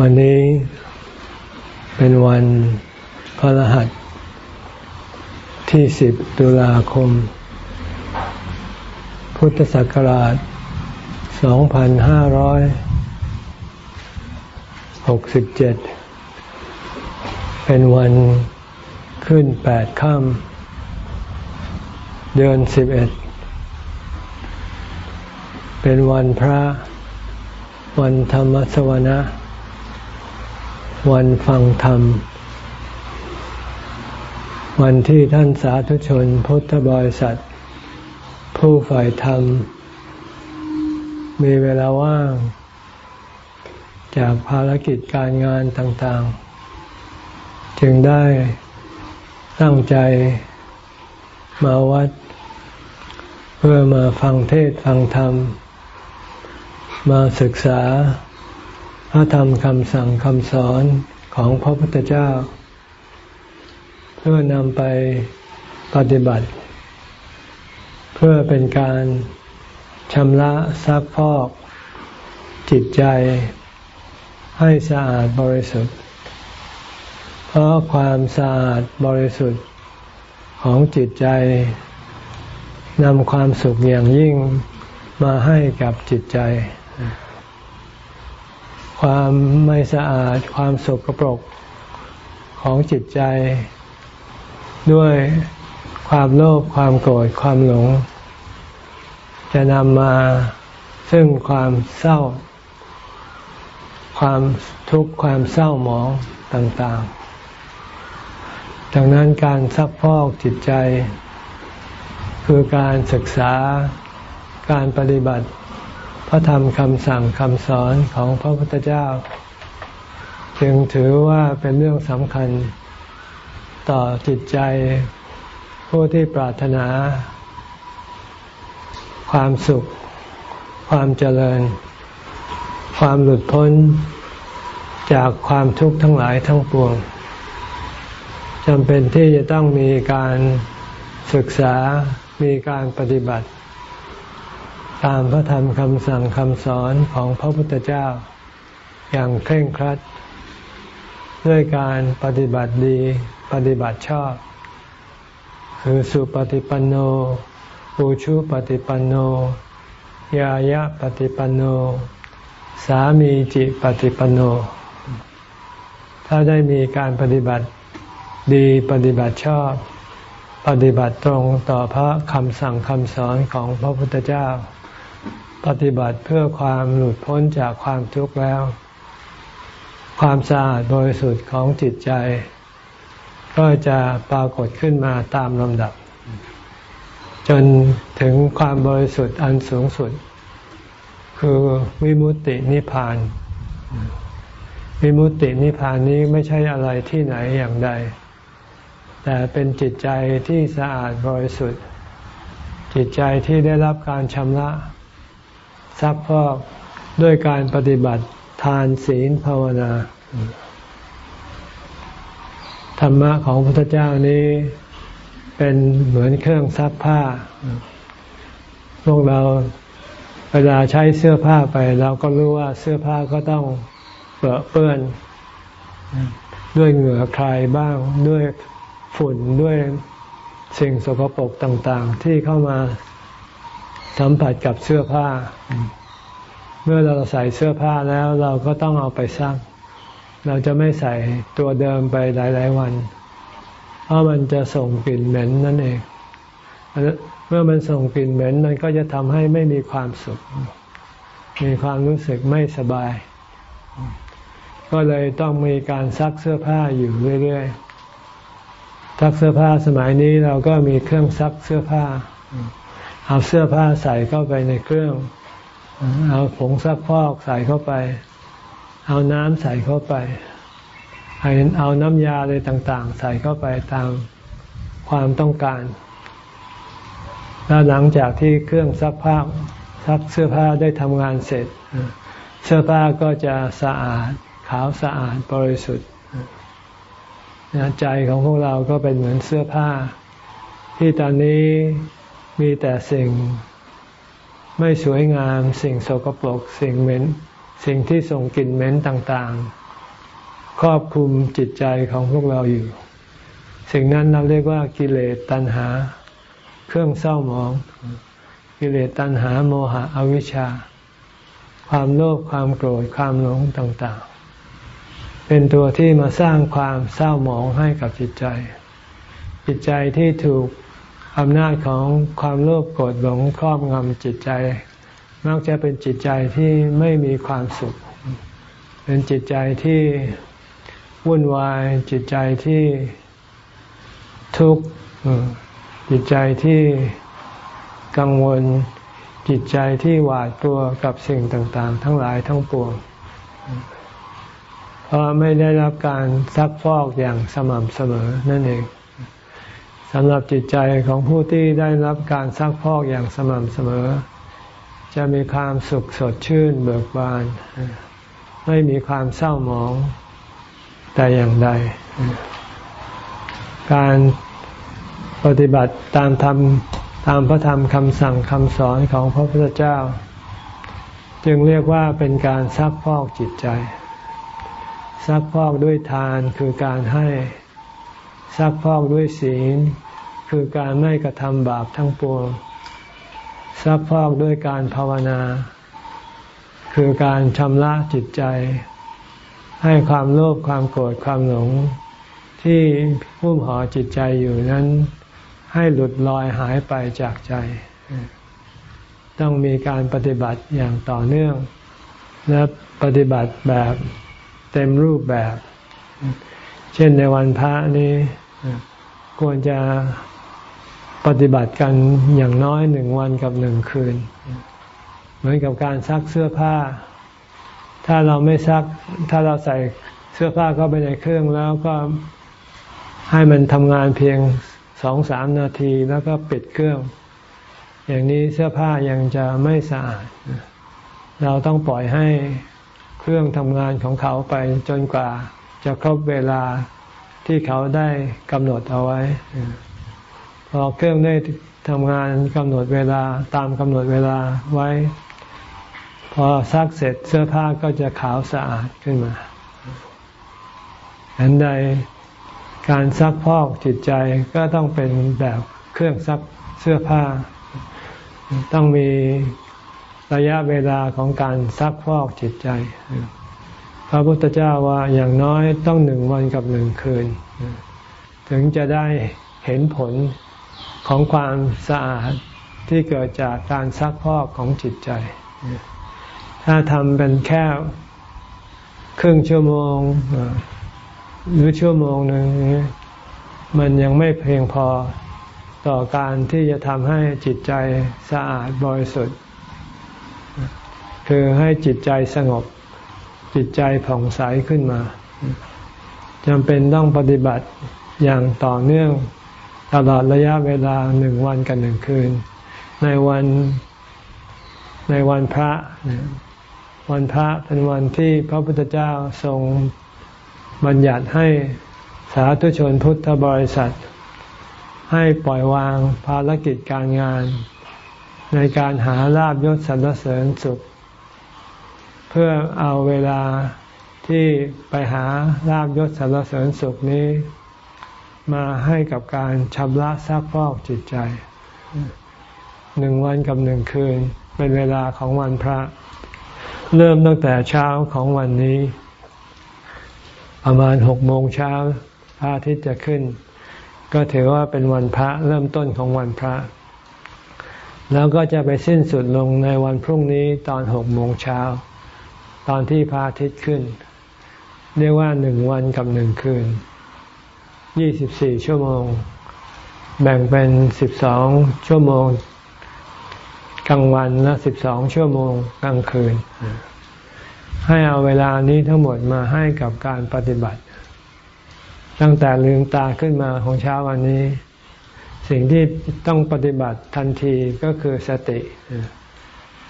วันนี้เป็นวันพระรหัสที่สิบตุลาคม พุทธศักราชสองพันห้าร้อยหกสิบเจ็ดเป็นวันขึ้นแปดค่ำเดือนสิบเอ็ด เป็นวันพระวันธรรมสวนะ วันฟังธรรม วันที่ท่านสาธุชนพุทธบริษัท ผู้ฝ่ายธรรม มีเวลาว่าง จากภารกิจการงานต่างๆ จึงได้ตั้งใจมาวัด เพื่อมาฟังเทศฟังธรรม มาศึกษา พระธรรมคำสั่งคำสอนของพระพุทธเจ้า เพื่อนำไปปฏิบัติ เพื่อเป็นการชำระซักพอกจิตใจให้สะอาดบริสุทธิ์ เพราะความสะอาดบริสุทธิ์ของจิตใจนำความสุขอย่างยิ่งมาให้กับจิตใจ ความไม่สะอาดความสกปรกของจิตใจ ด้วยความโลภความโกรธความหลง จะนำมาซึ่งความเศร้า ความทุกข์ความเศร้าหมองต่างๆ ดังนั้นการซักพอกจิตใจ คือการศึกษาการปฏิบัติ ระธรรมคำสั่งคำสอนของพระพุทธเจ้า จึงถือว่าเป็นเรื่องสำคัญต่อจิตใจผู้ที่ปรารถนา ความสุข ความเจริญ ความหลุดพ้นจากความทุกข์ทั้งหลายทั้งปวงจำเป็นที่จะต้องมีการศึกษามีการปฏิบัติ ตามพระธรรมคำสั่งคำสอนของพระพุทธเจ้า อย่างเคร่งครัด ด้วยการปฏิบัติดีปฏิบัติชอบ คือสุปฏิปันโนปูชุปฏิปันโน ยายะปฏิปันโน สามีจิปฏิปันโน ถ้าได้มีการปฏิบัติดีปฏิบัติชอบ ปฏิบัติตรงต่อพระคำสั่งคำสอนของพระพุทธเจ้า ปฏิบัติเพื่อความหลุดพ้นจากความทุกข์แล้ว ความสะอาดบริสุทธิ์ของจิตใจ ก็จะปรากฏขึ้นมาตามลำดับ จนถึงความบริสุทธิ์อันสูงสุด คือวิมุตตินิพพาน วิมุตตินิพพานนี้ไม่ใช่อะไรที่ไหนอย่างใด แต่เป็นจิตใจที่สะอาดบริสุทธิ์ จิตใจที่ได้รับการชำระ ซักพอกด้วยการปฏิบัติทานศีลภาวนา ธรรมะของพระพุทธเจ้านี้เป็นเหมือนเครื่องซักผ้า พวกเราเวลาใช้เสื้อผ้าไป เราก็รู้ว่าเสื้อผ้าก็ต้องเปื้อเปื้อน ด้วยเหงื่อใครบ้างด้วยฝุ่นด้วยสิ่งสกปรกต่างๆ ที่เข้ามา สัมผัสกับเสื้อผ้า เมื่อเราใส่เสื้อผ้าแล้วเราก็ต้องเอาไปซัก เราจะไม่ใส่ตัวเดิมไปหลาย ๆ วัน เพราะมันจะส่งกลิ่นเหม็นนั่นเอง เมื่อมันส่งกลิ่นเหม็นมันก็จะทำให้ไม่มีความสุข มีความรู้สึกไม่สบาย ก็เลยต้องมีการซักเสื้อผ้าอยู่เรื่อย ๆซักเสื้อผ้าสมัยนี้เราก็มีเครื่องซักเสื้อผ้า เอาเสื้อผ้าใส่เข้าไปในเครื่อง เอาผงซักพอกใส่เข้าไป เอาน้ำใส่เข้าไป เอาน้ำยาอะไรต่างๆ ใส่เข้าไปตามความต้องการ แล้วหลังจากที่เครื่องซักผ้าซักเสื้อผ้าได้ทำงานเสร็จ เสื้อผ้าก็จะสะอาดขาวสะอาดบริสุทธิ์ใจของพวกเราก็เป็นเหมือนเสื้อผ้า ที่ตอนนี้ มีแต่สิ่งไม่สวยงาม สิ่งโสกปรกสิ่งเหม็น สิ่งที่ส่งกลิ่นเหม็นต่างๆ ครอบคุมจิตใจของพวกเราอยู่ สิ่งนั้นเราเรียกว่ากิเลสตัณหา เครื่องเศร้าหมอง กิเลสตัณหาโมหะอวิชชา ความโลภความโกรธความหลงต่างๆ เป็นตัวที่มาสร้างความเศร้าหมองให้กับจิตใจ จิตใจที่ถูก อำนาจของความโลภโกรธหลงครอบงำจิตใจ มักจะเป็นจิตใจที่ไม่มีความสุข เป็นจิตใจที่วุ่นวาย จิตใจที่ทุกข์จิตใจที่กังวล จิตใจที่หวาดกลัวกับสิ่งต่างๆ ทั้งหลายทั้งปวงเพราะไม่ได้รับการซักฟอกอย่างสม่ำเสมอนั่นเอง สำหรับจิตใจของผู้ที่ได้รับการซักพอกอย่างสม่ำเสมอ จะมีความสุขสดชื่นเบิกบาน ไม่มีความเศร้าหมองแต่อย่างใด การปฏิบัติตามธรรมตามพระธรรมคำสั่งคำสอนของพระพุทธเจ้า จึงเรียกว่าเป็นการซักพอกจิตใจ ซักพอกด้วยทานคือการให้ ซักพอกด้วยศีล คือการไม่กระทำบาปทั้งปวงซักพอกด้วยการภาวนา คือการชำระจิตใจ ให้ความโลภความโกรธความหลง ที่พุ่มห่อจิตใจอยู่นั้น ให้หลุดลอยหายไปจากใจ ต้องมีการปฏิบัติอย่างต่อเนื่อง และปฏิบัติแบบเต็มรูปแบบ เช่นในวันพระนี้ ควรจะปฏิบัติกันอย่างน้อยหนึ่งวันกับหนึ่งคืน เหมือนกับการซักเสื้อผ้า ถ้าเราไม่ซัก ถ้าเราใส่เสื้อผ้าเข้าไปในเครื่องแล้วก็ให้มันทำงานเพียงสองสามนาทีแล้วก็ปิดเครื่อง อย่างนี้เสื้อผ้ายังจะไม่สะอาด เราต้องปล่อยให้เครื่องทำงานของเขาไปจนกว่าจะครบเวลา ที่เขาได้กำหนดเอาไว้ พอเครื่องได้ทำงานกำหนดเวลาตามกำหนดเวลาไว้ พอซักเสร็จเสื้อผ้าก็จะขาวสะอาดขึ้นมาอันใดการซักพอกจิตใจก็ต้องเป็นแบบเครื่องซักเสื้อผ้า ต้องมีระยะเวลาของการซักพอกจิตใจ พระพุทธเจ้าว่าอย่างน้อยต้องหนึ่งวันกับหนึ่งคืน ถึงจะได้เห็นผลของความสะอาดที่เกิดจากการซักพอกของจิตใจ ถ้าทำเป็นแค่ครึ่งชั่วโมงหรือชั่วโมงหนึ่งมันยังไม่เพียงพอต่อการที่จะทำให้จิตใจสะอาดบริสุทธิ์ คือให้จิตใจสงบ จิตใจผ่องใสขึ้นมาจำเป็นต้องปฏิบัติอย่างต่อเนื่องตลอดระยะเวลาหนึ่งวันกับหนึ่งคืน ในวันในวันพระ วันพระเป็นวันที่พระพุทธเจ้าทรงบัญญัติให้สาธุชนพุทธบริษัท ให้ปล่อยวางภารกิจการงาน ในการหาลาบยศสรรเสริญสุข เพื่อเอาเวลาที่ไปหาลาบยศสารเสริญสุขนี้ มาให้กับการชำระซักพอกจิตใจหนึ่งวันกับหนึ่งคืน เป็นเวลาของวันพระ เริ่มตั้งแต่เช้าของวันนี้ ประมาณหกโมงเช้าพระอาทิตย์จะขึ้น ก็ถือว่าเป็นวันพระเริ่มต้นของวันพระ แล้วก็จะไปสิ้นสุดลงในวันพรุ่งนี้ตอนหกโมงเช้า ตอนที่พระอาทิตย์ขึ้น เรียกว่าหนึ่งวันกับหนึ่งคืนยี่สิบสี่ชั่วโมง แบ่งเป็นสิบสองชั่วโมง กลางวันและสิบสองชั่วโมงกลางคืน ให้เอาเวลานี้ทั้งหมดมาให้กับการปฏิบัติ ตั้งแต่ลืมตาขึ้นมาของเช้าวันนี้ สิ่งที่ต้องปฏิบัติทันทีก็คือสติ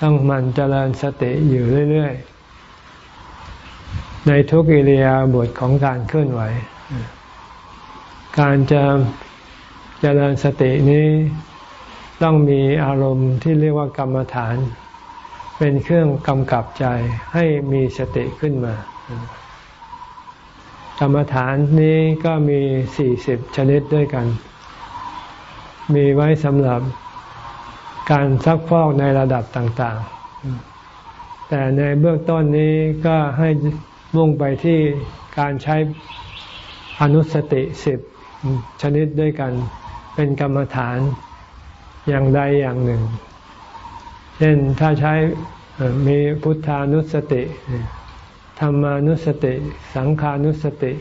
ต้องมันเจริญสติอยู่เรื่อย ๆ ในทุกอิริยาบถของการเคลื่อนไหว การจะเจริญสตินี้ต้องมีอารมณ์ที่เรียกว่ากรรมฐาน เป็นเครื่องกำกับใจให้มีสติขึ้นมา กรรมฐานนี้ก็มีสี่สิบชนิดด้วยกัน มีไว้สำหรับการซักฟอกในระดับต่าง ๆ แต่ในเบื้องต้นนี้ก็ให้ มุ่งไปที่การใช้อนุสติสิบชนิดด้วยกันเป็นกรรมฐานอย่างใดอย่างหนึ่ง เช่นถ้าใช้มีพุทธานุสติธรรมานุสติ สังขานุสติ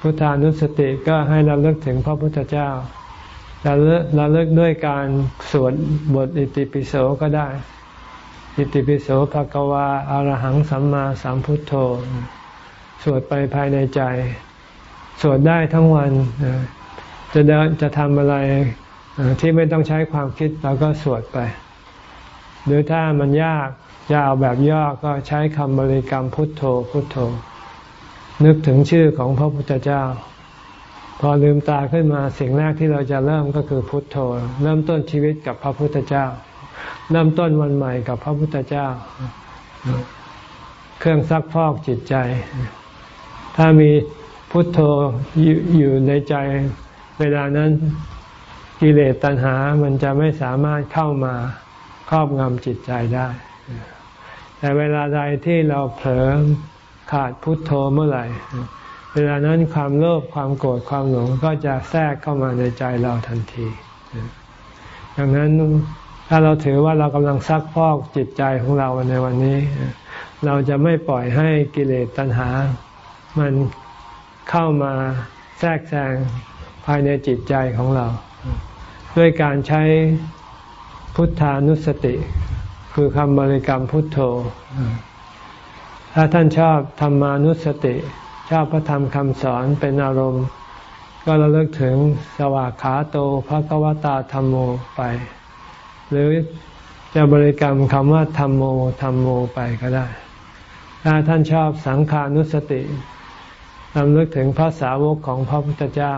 พุทธานุสติก็ให้เราเลิกถึงพระพุทธเจ้าเราเลิกเราเลิกด้วยการสวดบทอิติปิโสก็ได้ อิติปิโสภะกวาอารหังสัมมาสัมพุทโธ สวดไปภายในใจ สวดได้ทั้งวัน จะเดินจะทำอะไรที่ไม่ต้องใช้ความคิดเราก็สวดไป หรือถ้ามันยากจะเอาแบบย่อก็ใช้คำบริกรรมพุทโธพุทโธ นึกถึงชื่อของพระพุทธเจ้า พอลืมตาขึ้นมาสิ่งแรกที่เราจะเริ่มก็คือพุทโธ เริ่มต้นชีวิตกับพระพุทธเจ้า เริ่มต้นวันใหม่กับพระพุทธเจ้า เครื่องซักฟอกจิตใจ ถ้ามีพุทโธอยู่ในใจเวลานั้นกิเลสตัณหามันจะไม่สามารถเข้ามาครอบงำจิตใจได้ แต่เวลาใดที่เราเผลอขาดพุทโธเมื่อไหร่ เวลานั้นความโลภความโกรธความหลงก็จะแทรกเข้ามาในใจเราทันที ดังนั้น ถ้าเราถือว่าเรากำลังซักพอกจิตใจของเราในวันนี้ เราจะไม่ปล่อยให้กิเลสตัณหา มันเข้ามาแทรกแซงภายในจิตใจของเรา ด้วยการใช้พุทธานุสติ คือคำบริกรรมพุทโธ ถ้าท่านชอบธรรมานุสติ ชอบพระธรรมคำสอนเป็นอารมณ์ ก็ระลึกถึงสวากขาโตภะกวตาธรรมโมไป หรือจะบริกรรมคำว่าธรรมโมธรรมโมไปก็ได้ ถ้าท่านชอบสังขานุสติรำลึกถึงพระสาวกของพระพุทธเจ้า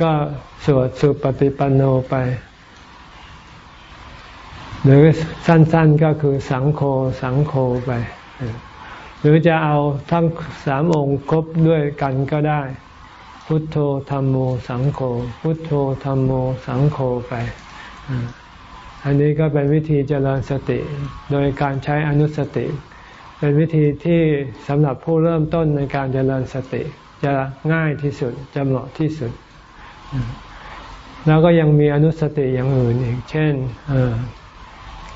ก็สวดสุปฏิปันโนไป หรือสั้นๆก็คือสังโฆสังโฆไป หรือจะเอาทั้งสามองค์ครบด้วยกันก็ได้ พุทโธธรรมโมสังโฆพุทโธธรรมโมสังโฆไป อันนี้ก็เป็นวิธีเจริญสติ โดยการใช้อนุสติ เป็นวิธีที่สำหรับผู้เริ่มต้นในการเจริญสติ จะง่ายที่สุดจะเหมาะที่สุด แล้วก็ยังมีอนุสติอย่างอื่นอีก เช่น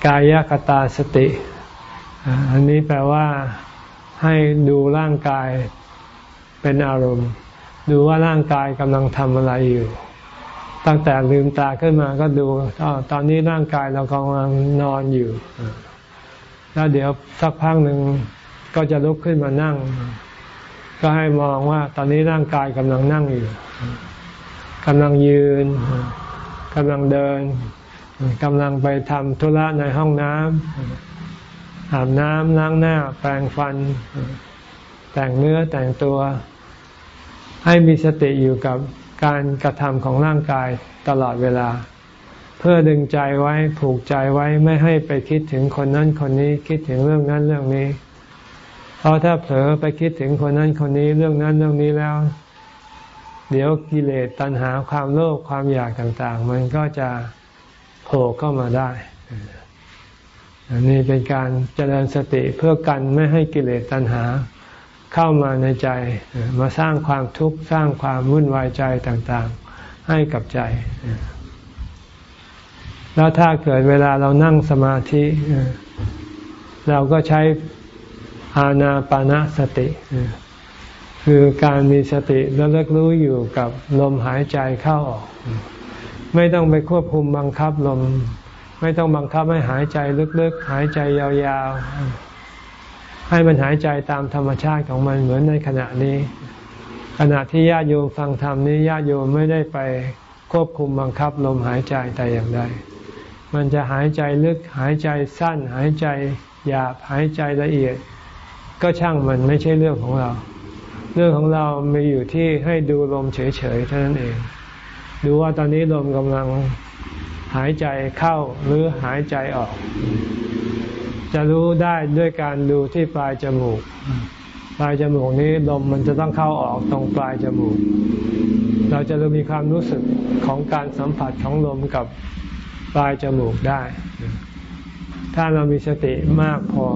กายกตาสติ อันนี้แปลว่าให้ดูร่างกายเป็นอารมณ์ ดูว่าร่างกายกำลังทำอะไรอยู่ ตั้งแต่ลืมตาขึ้นมาก็ดูตอนนี้ร่างกายเรากำลังนอนอยู่ แล้วเดี๋ยวสักพักหนึ่งก็จะลุกขึ้นมานั่ง ก็ให้มองว่าตอนนี้ร่างกายกำลังนั่งอยู่กำลังยืนกำลังเดินกำลังไปทำธุระในห้องน้ำอาบน้ำล้างหน้า แปรงฟัน แต่งเนื้อแต่งตัว ให้มีสติอยู่กับ การกระทำของร่างกายตลอดเวลา เพื่อดึงใจไว้ผูกใจไว้ไม่ให้ไปคิดถึงคนนั้นคนนี้คิดถึงเรื่องนั้นเรื่องนี้ เพราะถ้าเผลอไปคิดถึงคนนั้นคนนี้เรื่องนั้นเรื่องนี้แล้ว เดี๋ยวกิเลสตัณหาความโลภความอยากต่าง ๆ มันก็จะโผล่เข้ามาได้อันนี้เป็นการเจริญสติเพื่อกันไม่ให้กิเลสตัณหา เข้ามาในใจ มาสร้างความทุกข์สร้างความวุ่นวายใจต่างๆ ให้กับใจ แล้วถ้าเกิดเวลาเรานั่งสมาธิ เราก็ใช้อาณาปานาสติ คือการมีสติและเลิกรู้อยู่กับลมหายใจเข้าออก ไม่ต้องไปควบคุมบังคับลม ไม่ต้องบังคับให้หายใจลึกๆ หายใจยาวๆ ให้มันหายใจตามธรรมชาติของมันเหมือนในขณะนี้ ขณะที่ญาติโยมฟังธรรมนี้ญาติโยมไม่ได้ไปควบคุมบังคับลมหายใจแต่อย่างใดมันจะหายใจลึกหายใจสั้น หายใจหยาบหายใจละเอียด ก็ช่างมันไม่ใช่เรื่องของเรา เรื่องของเรามีอยู่ที่ให้ดูลมเฉยๆเท่านั้นเอง ดูว่าตอนนี้ลมกำลังหายใจเข้าหรือหายใจออก จะรู้ได้ด้วยการดูที่ปลายจมูก ปลายจมูกนี้ลมมันจะต้องเข้าออกตรงปลายจมูก เราจะรมีความรู้สึกของการสัมผัสของลมกับปลายจมูกได้ ถ้าเรามีสติมากพอ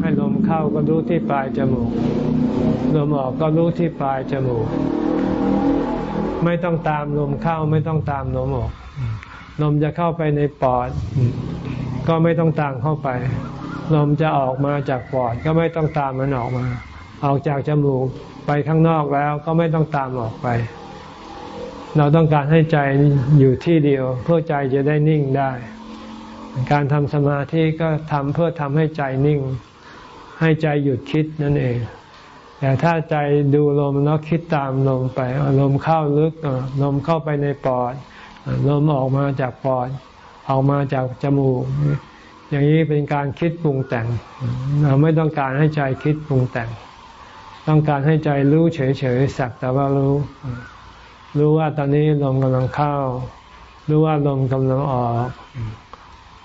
ให้ลมเข้าก็รู้ที่ปลายจมูก ลมออกก็รู้ที่ปลายจมูก ไม่ต้องตามลมเข้าไม่ต้องตามลมออก ลมจะเข้าไปในปอด ก็ไม่ต้องตามเข้าไป ลมจะออกมาจากปอดก็ไม่ต้องตามมันออกมา ออกจากจมูกไปข้างนอกแล้วก็ไม่ต้องตามออกไป เราต้องการให้ใจอยู่ที่เดียวเพื่อใจจะได้นิ่งได้ การทำสมาธิก็ทำเพื่อทำให้ใจนิ่ง ให้ใจหยุดคิดนั่นเองแต่ถ้าใจดูลมแล้วคิดตามลมไปลมเข้าลึกลมเข้าไปในปอดลมออกมาจากปอด ออกมาจากจมูก อย่างนี้เป็นการคิดปรุงแต่ง เราไม่ต้องการให้ใจคิดปรุงแต่ง ต้องการให้ใจรู้เฉยๆสักแต่ว่ารู้ รู้ว่าตอนนี้ลมกำลังเข้า รู้ว่าลมกำลังออก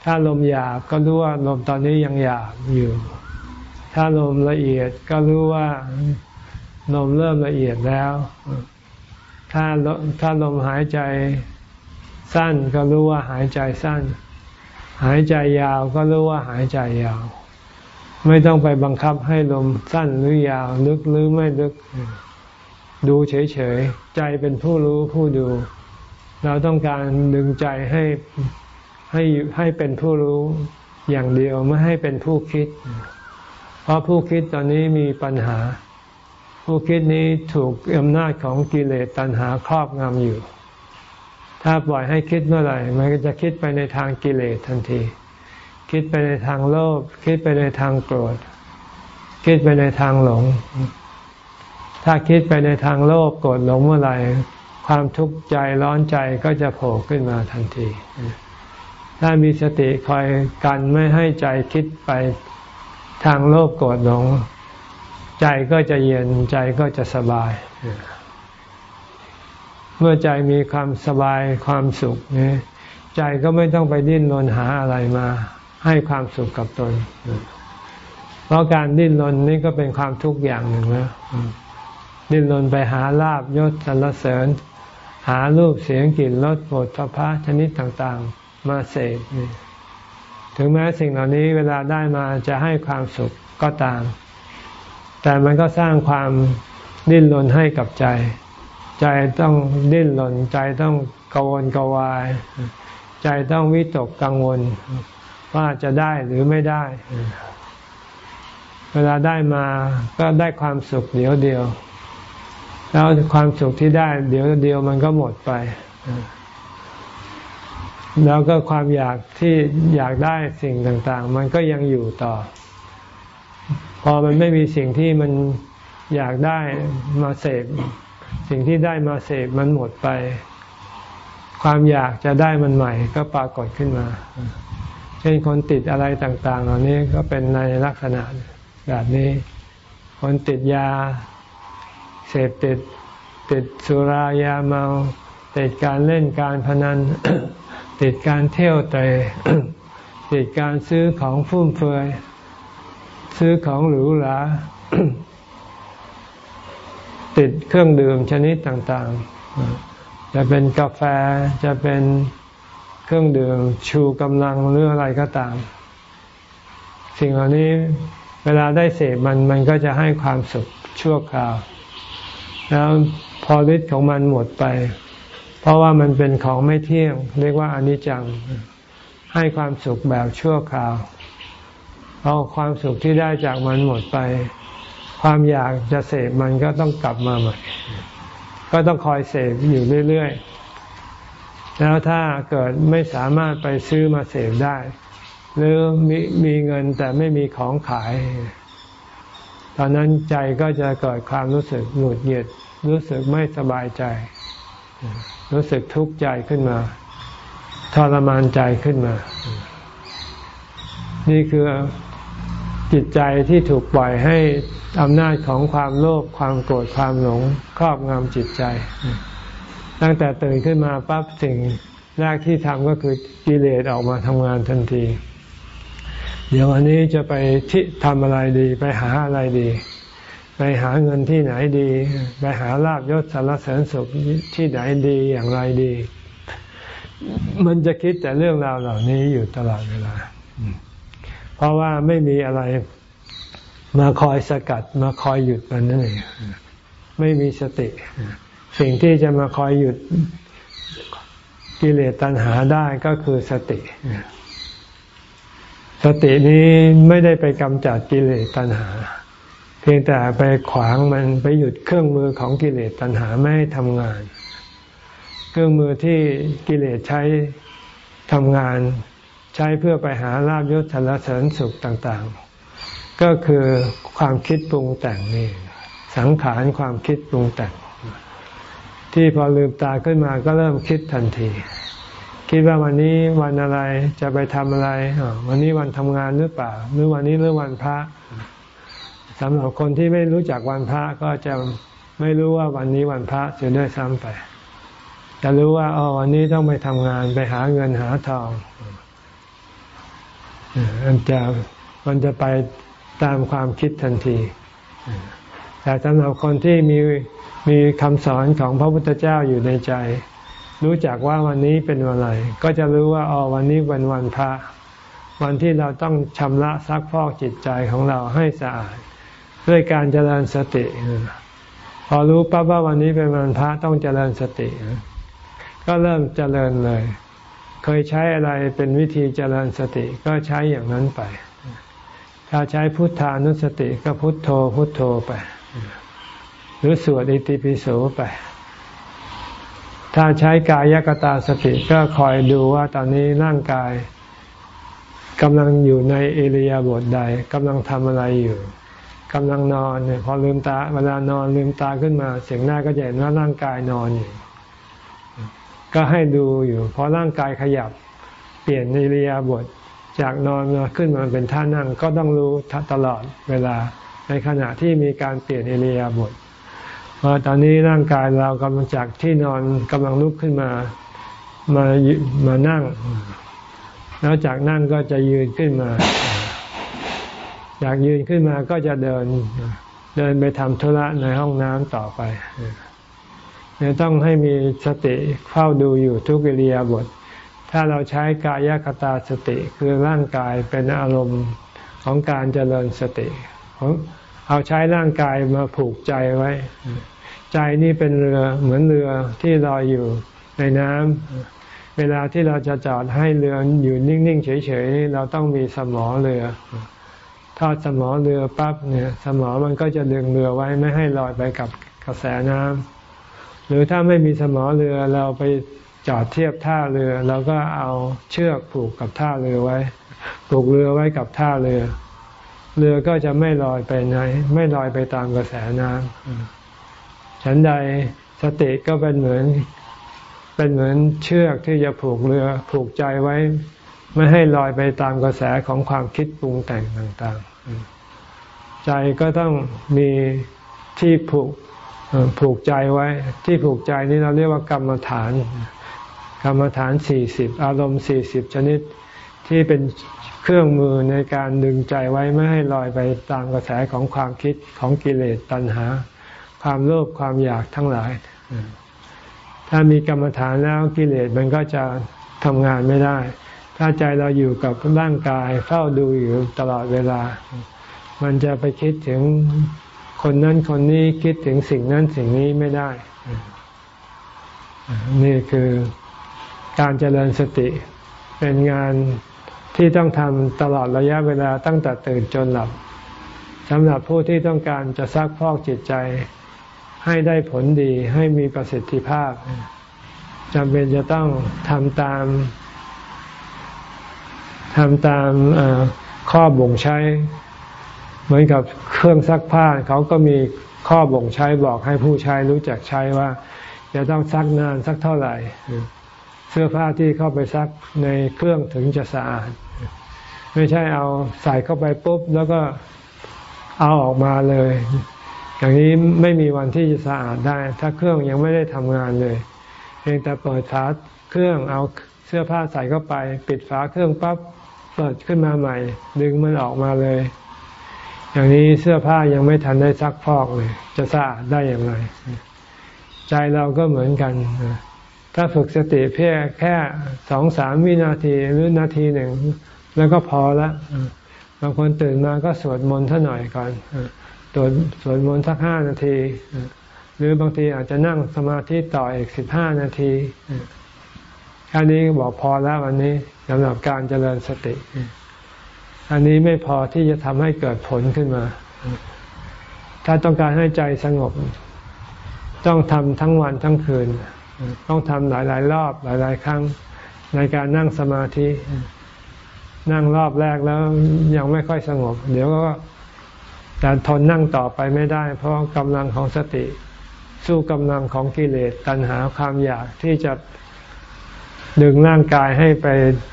ถ้าลมหยาบก็รู้ว่าลมตอนนี้ยังหยาบอยู่ ถ้าลมละเอียดก็รู้ว่าลมเริ่มละเอียดแล้ว ถ้าถ้าลมหายใจ สั้นก็รู้ว่าหายใจสั้น หายใจยาวก็รู้ว่าหายใจยาว ไม่ต้องไปบังคับให้ลมสั้นหรือยาว ลึกหรือไม่ลึก ดูเฉยๆ ใจเป็นผู้รู้ผู้ดู เราต้องการดึงใจให้ให้ให้เป็นผู้รู้อย่างเดียวไม่ให้เป็นผู้คิด เพราะผู้คิดตอนนี้มีปัญหา ผู้คิดนี้ถูกอำนาจของกิเลสตัณหาครอบงำอยู่ ถ้าปล่อยให้คิดเมื่อไหร่ มันก็จะคิดไปในทางกิเลสทันที คิดไปในทางโลภคิดไปในทางโกรธ คิดไปในทางหลง ถ้าคิดไปในทางโลภโกรธหลงเมื่อไหร่ ความทุกข์ใจร้อนใจก็จะโผล่ขึ้นมาทันที ถ้ามีสติคอยกันไม่ให้ใจคิดไปทางโลภโกรธหลง ใจก็จะเย็นใจก็จะสบาย เมื่อใจมีความสบายความสุขนี่ใจก็ไม่ต้องไปดิ้นรนหาอะไรมา ให้ความสุขกับตน เพราะการดิ้นรนนี่ก็เป็นความทุกข์อย่างหนึ่งแล้วดิ้นรนไปหาลาบยศสรรเสริญ หารูปเสียงกลิ่นรสโผฏฐพะชนิดต่างๆ มาเสพถึงแม้สิ่งเหล่านี้เวลาได้มาจะให้ความสุขก็ตาม แต่มันก็สร้างความดิ้นรนให้กับใจ ใจต้องดิ้นรนใจต้องกวนกวาย ใจต้องวิตกกังวล ว่าจะได้หรือไม่ได้ เวลาได้มาก็ได้ความสุขเดียวเดียว แล้วความสุขที่ได้ เดี๋ยวเดียวมันก็หมดไป แล้วก็ความอยากที่อยากได้สิ่งต่าง ๆ มันก็ยังอยู่ต่อ พอมันไม่มีสิ่งที่มันอยากได้มาเสพ สิ่งที่ได้มาเสพมันหมดไป ความอยากจะได้มันใหม่ก็ปรากฏขึ้นมา เช่นคนติดอะไรต่างๆ เหล่านี้ก็เป็นในลักษณะแบบนี้ คนติดยา เสพติด ติดสุรายาเมา ติดการเล่นการพนัน ติดการเที่ยวเตะติดการซื้อของฟุ่มเฟือย ซื้อของหรูหรา ติดเครื่องดื่มชนิดต่างๆ จะเป็นกาแฟจะเป็นเครื่องดื่มชูกำลังหรืออะไรก็ตาม สิ่งเหล่านี้เวลาได้เสพมันมันก็จะให้ความสุขชั่วคราว แล้วพอฤทธิ์ของมันหมดไป เพราะว่ามันเป็นของไม่เที่ยง เรียกว่าอนิจจัง ให้ความสุขแบบชั่วคราวพอความสุขที่ได้จากมันหมดไป ความอยากจะเสพมันก็ต้องกลับมาใหม่ ก็ต้องคอยเสพอยู่เรื่อยๆ แล้วถ้าเกิดไม่สามารถไปซื้อมาเสพได้ หรือมีมีเงินแต่ไม่มีของขาย ตอนนั้นใจก็จะเกิดความรู้สึกหงุดหงิด รู้สึกไม่สบายใจ รู้สึกทุกข์ใจขึ้นมาทรมานใจขึ้นมา นี่คือ จิตใจที่ถูกปล่อยให้อำนาจของความโลภความโกรธความหลงครอบงำจิตใจ ตั้งแต่ตื่นขึ้นมาปั๊บสิ่งแรกที่ทำก็คือกิเลสออกมาทำงานทันที เดี๋ยววันนี้จะไปที่ทำอะไรดี ไปหาอะไรดี ไปหาเงินที่ไหนดี ไปหาลาบยศสารเสริญสุขที่ไหนดีอย่างไรดี มันจะคิดแต่เรื่องราวเหล่านี้อยู่ตลอดเวลา เพราะว่าไม่มีอะไรมาคอยสกัดมาคอยหยุดมันนั่นเองไม่มีสติ สิ่งที่จะมาคอยหยุดกิเลสตัณหาได้ก็คือสติ สตินี้ไม่ได้ไปกำจัดกิเลสตัณหา เพียงแต่ไปขวางมันไปหยุดเครื่องมือของกิเลสตัณหาไม่ให้ทำงาน เครื่องมือที่กิเลสใช้ทำงาน ช้เพื่อไปหาลาบยศสารเสริญสุขต่างๆ ก็คือความคิดปรุงแต่งนี่สังขารความคิดปรุงแต่ง ที่พอลืมตาขึ้นมาก็เริ่มคิดทันที คิดว่าวันนี้วันอะไรจะไปทำอะไรวันนี้วันทำงานหรือเปล่า หรือวันนี้หรือวันพระสำหรับคนที่ไม่รู้จักวันพระก็จะไม่รู้ว่าวันนี้วันพระจะได้ซ้ำไปจะรู้ว่าอ๋อวันนี้ต้องไปทำงานไปหาเงินหาทอง มันจะมันจะไปตามความคิดทันที แต่สำหรับคนที่มีมีคำสอนของพระพุทธเจ้าอยู่ในใจ รู้จักว่าวันนี้เป็นวันอะไร ก็จะรู้ว่าอ๋อวันนี้เป็นวันพระ วันที่เราต้องชำระซักพอกจิตใจของเราให้สะอาด ด้วยการเจริญสติ พอรู้ปั๊บว่าวันนี้เป็นวันพระต้องเจริญสติ ก็เริ่มเจริญเลย เคยใช้อะไรเป็นวิธีเจริญสติก็ใช้อย่างนั้นไป ถ้าใช้พุทธานุสติก็พุทโธพุทโธไป หรือสวดอิติปิโสไป ถ้าใช้กายกตาสติก็คอยดูว่าตอนนี้ร่างกายกำลังอยู่ในเอริยาบทใดกำลังทำอะไรอยู่กำลังนอนเนี่ยพอลืมตาเวลานอนลืมตาขึ้นมา เสียงหน้าก็จะเห็นว่าร่างกายนอนอยู่ ก็ให้ดูอยู่พอร่างกายขยับเปลี่ยนเอริยาบทจากนอนมาขึ้นมาเป็นท่านั่งก็ต้องรู้ตลอดเวลาในขณะที่มีการเปลี่ยนเอริยาบทว่าตอนนี้ร่างกายเรากำลังจากที่นอนกำลังลุกขึ้นมามามานั่ง แล้วจากนั่งก็จะยืนขึ้นมาอยากยืนขึ้นมาก็จะเดินเดินไปทำธุระในห้องน้ำต่อไป เนี่ยต้องให้มีสติเฝ้าดูอยู่ทุกอิริยาบถถ้าเราใช้กายคตาสติคือร่างกายเป็นอารมณ์ของการเจริญสติของเอาใช้ร่างกายมาผูกใจไว้ ใจนี่เป็นเรือเหมือนเรือที่ลอยอยู่ในน้ำเวลาที่เราจะจอดให้เรืออยู่นิ่ง ๆ เฉย ๆ เราต้องมีสมอเรือทอดสมอเรือปั๊บเนี่ย สมอมันก็จะดึงเรือไว้ไม่ให้ลอยไปกับกระแสน้ำ หรือถ้าไม่มีสมอเรือเราไปจอดเทียบท่าเรือเราก็เอาเชือกผูกกับท่าเรือไว้ ผูกเรือไว้กับท่าเรือ เรือก็จะไม่ลอยไปไหน ไม่ลอยไปตามกระแสน้ำฉันใดสติก็เป็นเหมือน เป็นเหมือนเชือกที่จะผูกเรือผูกใจไว้ ไม่ให้ลอยไปตามกระแสของความคิดปรุงแต่งต่างๆ ใจก็ต้องมีที่ผูก ผูกใจไว้ที่ผูกใจนี้เราเรียกว่ากรรมฐาน กรรมฐานสี่สิบอารมณ์สี่สิบชนิดที่เป็นเครื่องมือในการดึงใจไว้ไม่ให้ลอยไปตามกระแสของความคิดของกิเลสตัณหา ความโลภความอยากทั้งหลาย ถ้ามีกรรมฐานแล้วกิเลสมันก็จะทำงานไม่ได้ ถ้าใจเราอยู่กับร่างกายเฝ้าดูอยู่ตลอดเวลา มันจะไปคิดถึง คนนั้นคนนี้คิดถึงสิ่งนั้นสิ่งนี้ไม่ได้ นี่คือการเจริญสติ เป็นงานที่ต้องทำตลอดระยะเวลาตั้งแต่ตื่นจนหลับสำหรับผู้ที่ต้องการจะซักพอกจิตใจ ให้ได้ผลดีให้มีประสิทธิภาพจำเป็นจะต้องทำตามทำตามข้อบ่งใช้ เหมือนกับเครื่องซักผ้าเขาก็มีข้อบ่งใช้บอกให้ผู้ใช้รู้จักใช้ว่าจะต้องซักนานสักเท่าไหร่ เสื้อผ้าที่เข้าไปซักในเครื่องถึงจะสะอาด ไม่ใช่เอาใส่เข้าไปปุ๊บ แล้วก็เอาออกมาเลย อย่างนี้ไม่มีวันที่จะสะอาดได้ ถ้าเครื่องยังไม่ได้ทำงานเลยเพียงแต่เปิดฝาเครื่องเอาเสื้อผ้าใส่เข้าไป ปิดฝาเครื่องปั๊บเปิดขึ้นมาใหม่ ดึงมันออกมาเลย อย่างนี้เสื้อผ้ายังไม่ทันได้ซักฟอกเลย จะสะอาดได้อย่างไร ใจเราก็เหมือนกัน ถ้าฝึกสติเพียงแค่สองสามวินาทีหรือนาทีหนึ่ง แล้วก็พอละบางคนตื่นมาก็สวดมนต์ท่าหน่อยก่อนตัวสวดมนต์สักห้านาที หรือบางทีอาจจะนั่งสมาธิต่ออีกสิบห้านาทีแค่นี้บอกพอแล้ววันนี้สำหรับการเจริญสติ อันนี้ไม่พอที่จะทำให้เกิดผลขึ้นมา ถ้าต้องการให้ใจสงบ ต้องทำทั้งวันทั้งคืน ต้องทำหลาย ๆ รอบหลาย ๆ ครั้งในการนั่งสมาธิ นั่งรอบแรกแล้วยังไม่ค่อยสงบ เดี๋ยวก็แต่ทนนั่งต่อไปไม่ได้ เพราะกำลังของสติ สู้กำลังของกิเลสตัณหาความอยากที่จะดึงร่างกายให้ไป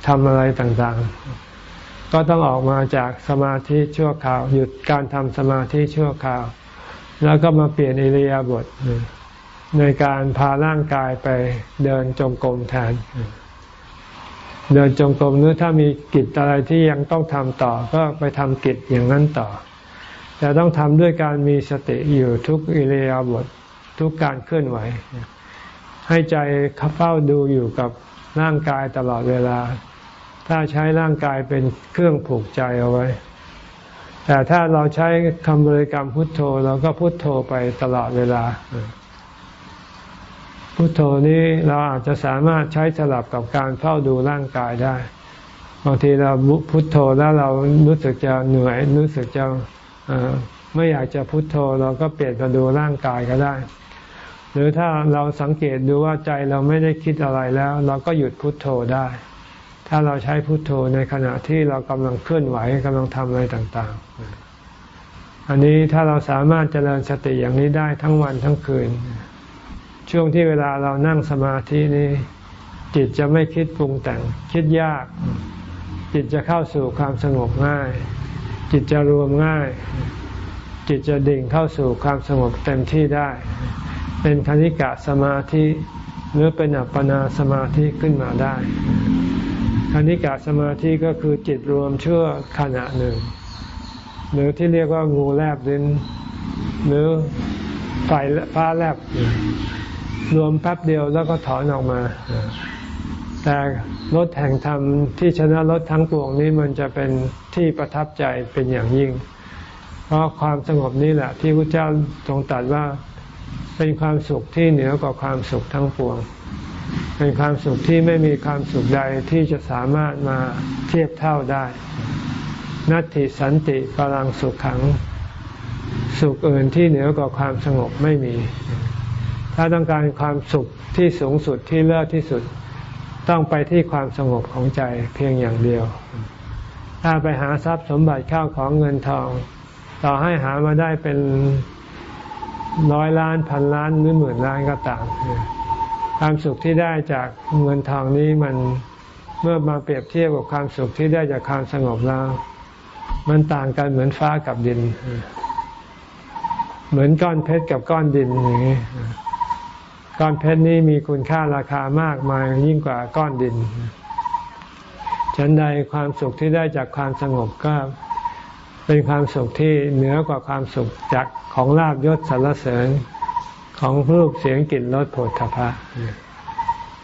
ทำอะไรต่าง ๆ ก็ต้องออกมาจากสมาธิชั่วคราว หยุดการทำสมาธิชั่วคราว แล้วก็มาเปลี่ยนอิริยาบถในการพาร่างกายไปเดินจงกรมแทน เดินจงกรมหรือถ้ามีกิจอะไรที่ยังต้องทำต่อ ก็ไปทำกิจอย่างนั้นต่อ แต่ต้องทำด้วยการมีสติอยู่ทุกอิริยาบถททุกการเคลื่อนไหว ให้ใจเฝ้าดูอยู่กับร่างกายตลอดเวลา ถ้าใช้ร่างกายเป็นเครื่องผูกใจเอาไว้ แต่ถ้าเราใช้คำบริกรรมพุทโธเราก็พุทโธไปตลอดเวลา พุทโธนี้เราอาจจะสามารถใช้สลับกับการเฝ้าดูร่างกายได้ บางทีเราพุทโธแล้วเรารู้สึกจะเหนื่อยรู้สึกจะไม่อยากจะพุทโธเราก็เปลี่ยนมาดูร่างกายก็ได้ หรือถ้าเราสังเกตดูว่าใจเราไม่ได้คิดอะไรแล้ว เราก็หยุดพุทโธได้ ถ้าเราใช้พุโทโธในขณะที่เรากำลังเคลื่อนไหวกำลังทำอะไรต่าง ๆ อันนี้ถ้าเราสามารถเจริญสติอย่างนี้ได้ทั้งวันทั้งคืน ช่วงที่เวลาเรานั่งสมาธินี้ จิตจะไม่คิดปรุงแต่ง คิดยาก จิตจะเข้าสู่ความสงบง่าย จิตจะรวมง่าย จิตจะดิ่งเข้าสู่ความสงบเต็มที่ได้ เป็นคณิกะสมาธิหรือเป็นอัปปนาสมาธิขึ้นมาได้ ณิกะสมาธิก็คือจิตรวมเชั่วขณะหนึ่ง หรือที่เรียกว่างูแลบลิ้น หรือไฟฟ้าแลบ รวมแป๊บเดียวแล้วก็ถอนออกมา แต่รถแห่งธรรมที่ชนะรถทั้งปวงนี้มันจะเป็นที่ประทับใจเป็นอย่างยิ่ง เพราะความสงบนี้แหละที่พระเจ้าทรงตรัสว่าเป็นความสุขที่เหนือกว่าความสุขทั้งปวง เป็นความสุขที่ไม่มีความสุขใดที่จะสามารถมาเทียบเท่าได้ นัตติสันติพลังสุขขัง สุขอื่นที่เหนือกว่าความสงบไม่มี ถ้าต้องการความสุขที่สูงสุดที่เลิศที่สุด ต้องไปที่ความสงบของใจเพียงอย่างเดียว ถ้าไปหาทรัพย์สมบัติข้าวของเงินทอง ต่อให้หามาได้เป็นร้อยล้านพันล้านหรือหมื่นล้านก็ตาม ความสุขที่ได้จากเงินทองนี้มันเมื่อมาเปรียบเทียบกับความสุขที่ได้จากความสงบแล้ว มันต่างกันเหมือนฟ้ากับดิน เหมือนก้อนเพชรกับก้อนดินอย่างนี้ก้อนเพชรนี้มีคุณค่าราคามากมายยิ่งกว่าก้อนดิน ฉันใดความสุขที่ได้จากความสงบก็เป็นความสุขที่เหนือกว่าความสุขจากของลาบยศสรรเสริญ ของรูปเสียงกลิ่นรสโผฏฐพะ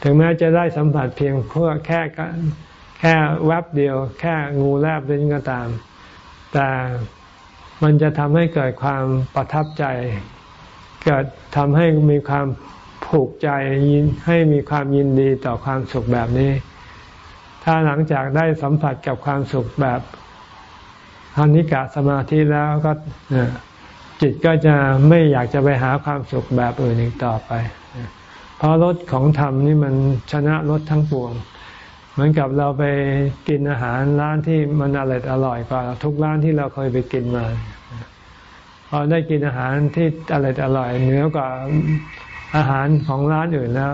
ถึงแม้จะได้สัมผัสเพียงเพื่อแค่แค่แวบเดียว แค่งูแลบลิ้นก็ตาม แต่มันจะทำให้เกิดความประทับใจ เกิดทำให้มีความผูกใจยินให้มีความยินดีต่อความสุขแบบนี้ ถ้าหลังจากได้สัมผัสกับความสุขแบบคนิกะสมาธิแล้วก็ จิตก็จะไม่อยากจะไปหาความสุขแบบอื่นอีกต่อไป เพราะรสของธรรมนี่มันชนะรสทั้งปวง เหมือนกับเราไปกินอาหารร้านที่มันอร่อยอร่อยกว่าทุกร้านที่เราเคยไปกินมา พอได้กินอาหารที่อร่อยอร่อยเหนือกว่าอาหารของร้านอื่นแล้ว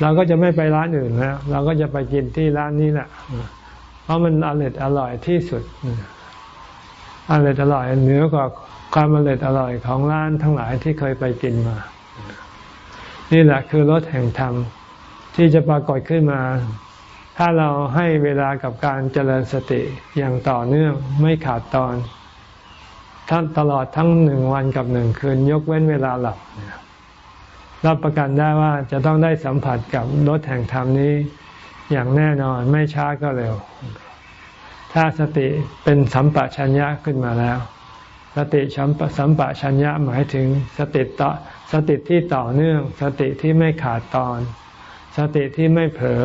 เราก็จะไม่ไปร้านอื่นแล้ว เราก็จะไปกินที่ร้านนี้แหละเพราะมันอร่อยอร่อยที่สุดอร่อยอร่อยเหนือกว่า ความอร่อยอร่อยของร้านทั้งหลายที่เคยไปกินมา นี่แหละคือรสแห่งธรรมที่จะปรากฏขึ้นมา ถ้าเราให้เวลากับการเจริญสติอย่างต่อเนื่องไม่ขาดตอนท่านตลอดทั้งหนึ่งวันกับหนึ่งคืน ยกเว้นเวลาหลับรับประกันได้ว่าจะต้องได้สัมผัสกับรถแห่งธรรมนี้อย่างแน่นอนไม่ช้าก็เร็ว ถ้าสติเป็นสัมปชัญญะขึ้นมาแล้ว สติสัมปสัมปชัญญะหมายถึงสติต่อสติที่ต่อเนื่อง สติที่ไม่ขาดตอน สติที่ไม่เผลอ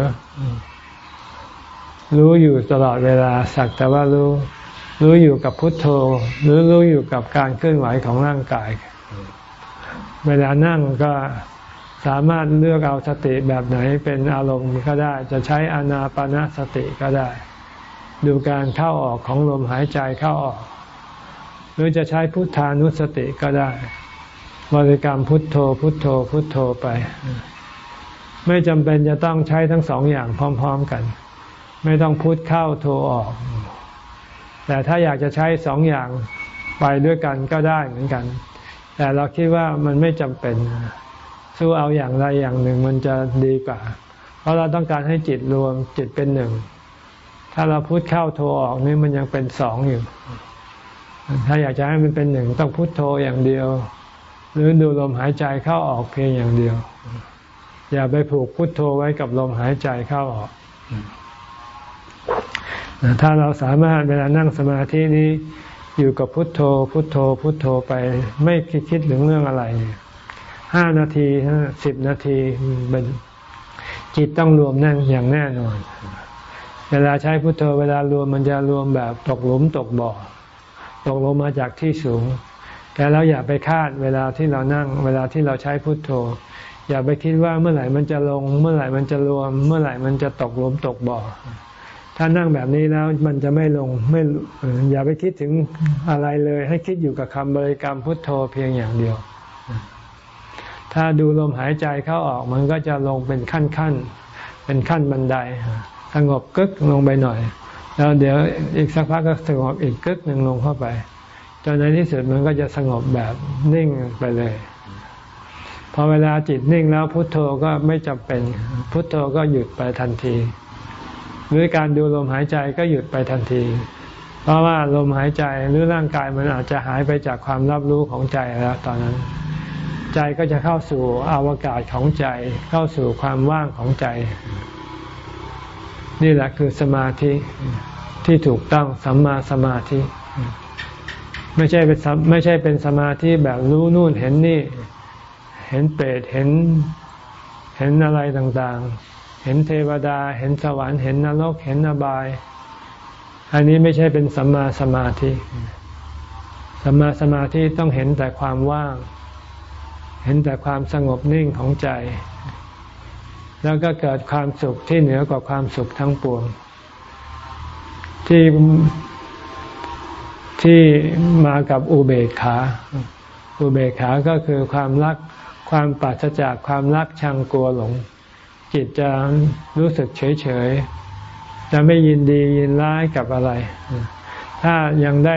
รู้อยู่ตลอดเวลาสักแต่ว่ารู้ รู้อยู่กับพุทโธ หรือรู้อยู่กับการเคลื่อนไหวของร่างกาย เวลานั่งก็สามารถเลือกเอาสติแบบไหนเป็นอารมณ์ก็ได้ จะใช้อนาปนาสติก็ได้ ดูการเข้าออกของลมหายใจเข้าออก หรือจะใช้พุทธานุสติก็ได้ บริกรรมพุทโธ พุทโธ พุทโธไป ไม่จำเป็นจะต้องใช้ทั้งสองอย่างพร้อม ๆกัน ไม่ต้องพุทเข้าโธออก แต่ถ้าอยากจะใช้สองอย่างไปด้วยกันก็ได้เหมือนกัน แต่เราคิดว่ามันไม่จำเป็น สู้เอาอย่างใดอย่างหนึ่งมันจะดีกว่า เพราะเราต้องการให้จิตรวมจิตเป็นหนึ่ง ถ้าเราพุทเข้าโทออกนี่มันยังเป็นสองอยู่ ถ้าอยากจะให้มันเป็นหนึ่งต้องพุทโทอย่างเดียว หรือดูลมหายใจเข้าออกเพียงอย่างเดียว อย่าไปผูกพุทโทไว้กับลมหายใจเข้าออก ถ้าเราสามารถเวลานั่งสมาธินี้อยู่กับพุทโธ พุทโธ พุทโธไปไม่คิดคิดถึงเรื่องอะไรห้านาทีสิบนาทีจิตต้องรวมนั่งอย่างแน่นอน เวลาใช้พุทโธเวลารวมมันจะรวมแบบตกหลุมตกบ่อ ตกลงมาจากที่สูง แต่เราอย่าไปคาดเวลาที่เรานั่ง เวลาที่เราใช้พุทโธ อย่าไปคิดว่าเมื่อไหร่มันจะลง เมื่อไหร่มันจะรวม เมื่อไหร่มันจะตกลมตกบ่อ ถ้านั่งแบบนี้แล้วมันจะไม่ลงไม่อย่าไปคิดถึงอะไรเลย ให้คิดอยู่กับคำบริกรรมพุทโธเพียงอย่างเดียว ถ้าดูลมหายใจเข้าออกมันก็จะลงเป็นขั้นขั้นเป็นขั้นบันไดสงบกึกลงไปหน่อย แล้วเดี๋ยวอีกสักพักก็สงบอีกกึกหนึ่งลงเข้าไปจนในที่สุดมันก็จะสงบแบบนิ่งไปเลยพอเวลาจิตนิ่งแล้วพุทโธก็ไม่จำเป็น พุทโธก็หยุดไปทันทีหรือการดูลมหายใจก็หยุดไปทันที เพราะว่าลมหายใจหรือร่างกายมันอาจจะหายไปจากความรับรู้ของใจแล้วตอนนั้น ใจก็จะเข้าสู่อวกาศของใจ เข้าสู่ความว่างของใจ นี่แหละคือสมาธิที่ถูกต้องสัมมาสมาธิ ไม่ใช่เป็นไม่ใช่เป็นสมาธิแบบรู้นู่นเห็นนี่ เห็นเปรตเห็นเห็นอะไรต่างๆ เห็นเทวดา เห็นสวรรค์เห็นนรกเห็นอบาย อันนี้ไม่ใช่เป็นสัมมาสมาธิสัมมาสมาธิต้องเห็นแต่ความว่าง เห็นแต่ความสงบนิ่งของใจ แล้วก็เกิดความสุขที่เหนือกว่าความสุขทั้งปวง ที่ที่มากับอุเบกขา อุเบกขาก็คือความรักความปราศจากความรักชังกลัวหลง จิตจะรู้สึกเฉยๆจะไม่ยินดียินร้ายกับอะไร ถ้ายังได้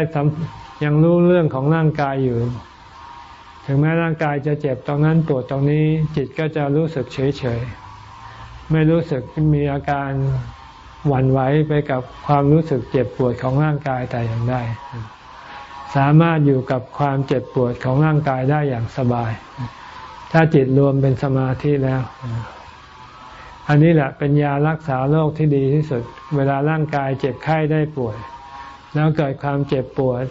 ยังรู้เรื่องของร่างกายอยู่ ถึงแม้ร่างกายจะเจ็บตรงนั้นปวดตรงนี้ จิตก็จะรู้สึกเฉยๆ ไม่รู้สึกมีอาการหวั่นไหวไปกับความรู้สึกเจ็บปวดของร่างกายแต่อย่างใดสามารถอยู่กับความเจ็บปวดของร่างกายได้อย่างสบาย ถ้าจิตรวมเป็นสมาธิแล้ว อันนี้แหละเป็นยารักษาโรคที่ดีที่สุด เวลาร่างกายเจ็บไข้ได้ป่วย แล้วเกิดความเจ็บปวด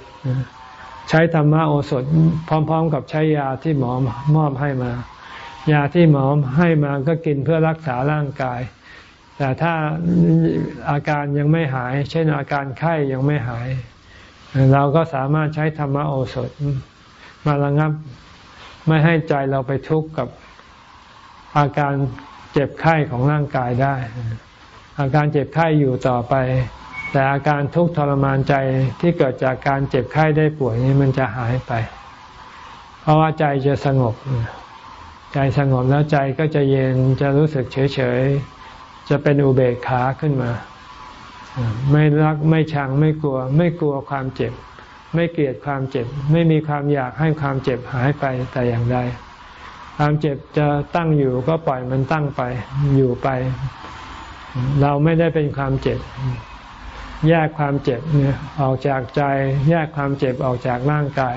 ใช้ธรรมโอสถพร้อม ๆ กับใช้ยาที่หมอมอบให้มา ยาที่หมอให้มาก็กินเพื่อรักษาร่างกาย แต่ถ้าอาการยังไม่หาย เช่นอาการไข้ยังไม่หาย เราก็สามารถใช้ธรรมโอสถ มาระงับไม่ให้ใจเราไปทุกข์กับอาการเจ็บไข้ของร่างกายได้ อาการเจ็บไข้อยู่ต่อไป แต่อาการทุกข์ทรมานใจที่เกิดจากการเจ็บไข้ได้ป่วยนี้มันจะหายไป เพราะว่าใจจะสงบ ใจสงบแล้วใจก็จะเย็นจะรู้สึกเฉยๆจะเป็นอุเบกขาขึ้นมา ไม่รักไม่ชังไม่กลัว ไม่กลัวความเจ็บ ไม่เกลียดความเจ็บ ไม่มีความอยากให้ความเจ็บหายไปแต่อย่างใดความเจ็บจะตั้งอยู่ก็ปล่อยมันตั้งไปอยู่ไป เราไม่ได้เป็นความเจ็บ แยกความเจ็บเนี่ยออกจากใจ แยกความเจ็บออกจากร่างกาย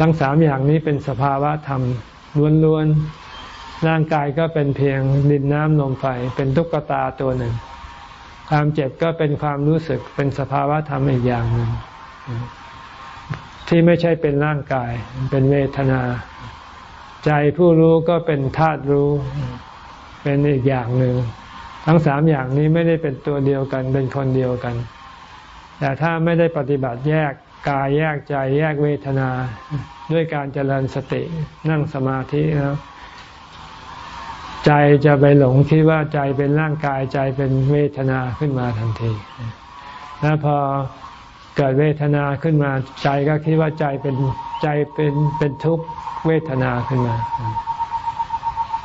ทั้งสามอย่างนี้เป็นสภาวะธรรม ล้วนๆร่างกายก็เป็นเพียงดินน้ำลมไฟเป็นตุ๊กตาตัวหนึ่ง ความเจ็บก็เป็นความรู้สึกเป็นสภาวะธรรมอีกอย่างหนึ่งที่ไม่ใช่เป็นร่างกาย เป็นเวทนา ใจผู้รู้ก็เป็นธาตุรู้ เป็นอีกอย่างหนึ่ง ทั้งสามอย่างนี้ไม่ได้เป็นตัวเดียวกัน เป็นคนเดียวกัน แต่ถ้าไม่ได้ปฏิบัติแยกกายแยกใจแยกเวทนา ด้วยการเจริญสตินั่งสมาธิแล้วใจจะไปหลงคิดว่าใจเป็นร่างกายใจเป็นเวทนาขึ้นมาทันที แล้วพอเกิดเวทนาขึ้นมา ใจก็คิดว่าใจเป็นใจเป็นเป็นทุกขเวทนาขึ้นมา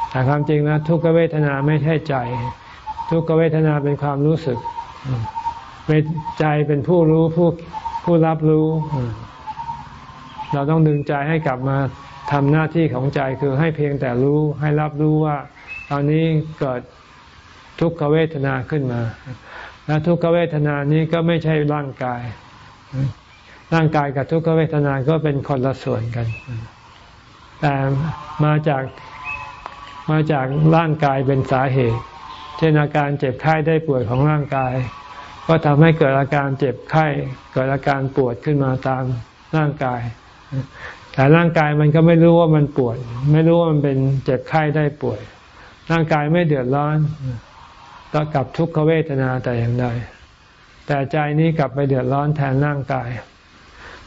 แต่ความจริงแล้วทุกขเวทนาไม่ใช่ใจ ทุกขเวทนาเป็นความรู้สึกใจเป็นผู้รู้ผู้ผู้รับรู้ เราต้องดึงใจให้กลับมาทำหน้าที่ของใจคือให้เพียงแต่รู้ให้รับรู้ว่า ตอนนี้เกิดทุกขเวทนาขึ้นมา และทุกขเวทนานี้ก็ไม่ใช่ร่างกาย ร่างกายกับทุกขเวทนาก็เป็นคนละส่วนกัน แต่มาจากมาจากร่างกายเป็นสาเหตุ เช่นอาการเจ็บไข้ได้ป่วยของร่างกาย ก็ทำให้เกิดอาการเจ็บไข้ เกิดอาการปวดขึ้นมาตามร่างกาย แต่ร่างกายมันก็ไม่รู้ว่ามันปวด ไม่รู้ว่ามันเป็นเจ็บไข้ได้ป่วย ร่างกายไม่เดือดร้อนต่อกับทุกขเวทนาแต่อย่างใดแต่ใจนี้กลับไปเดือดร้อนแทนร่างกาย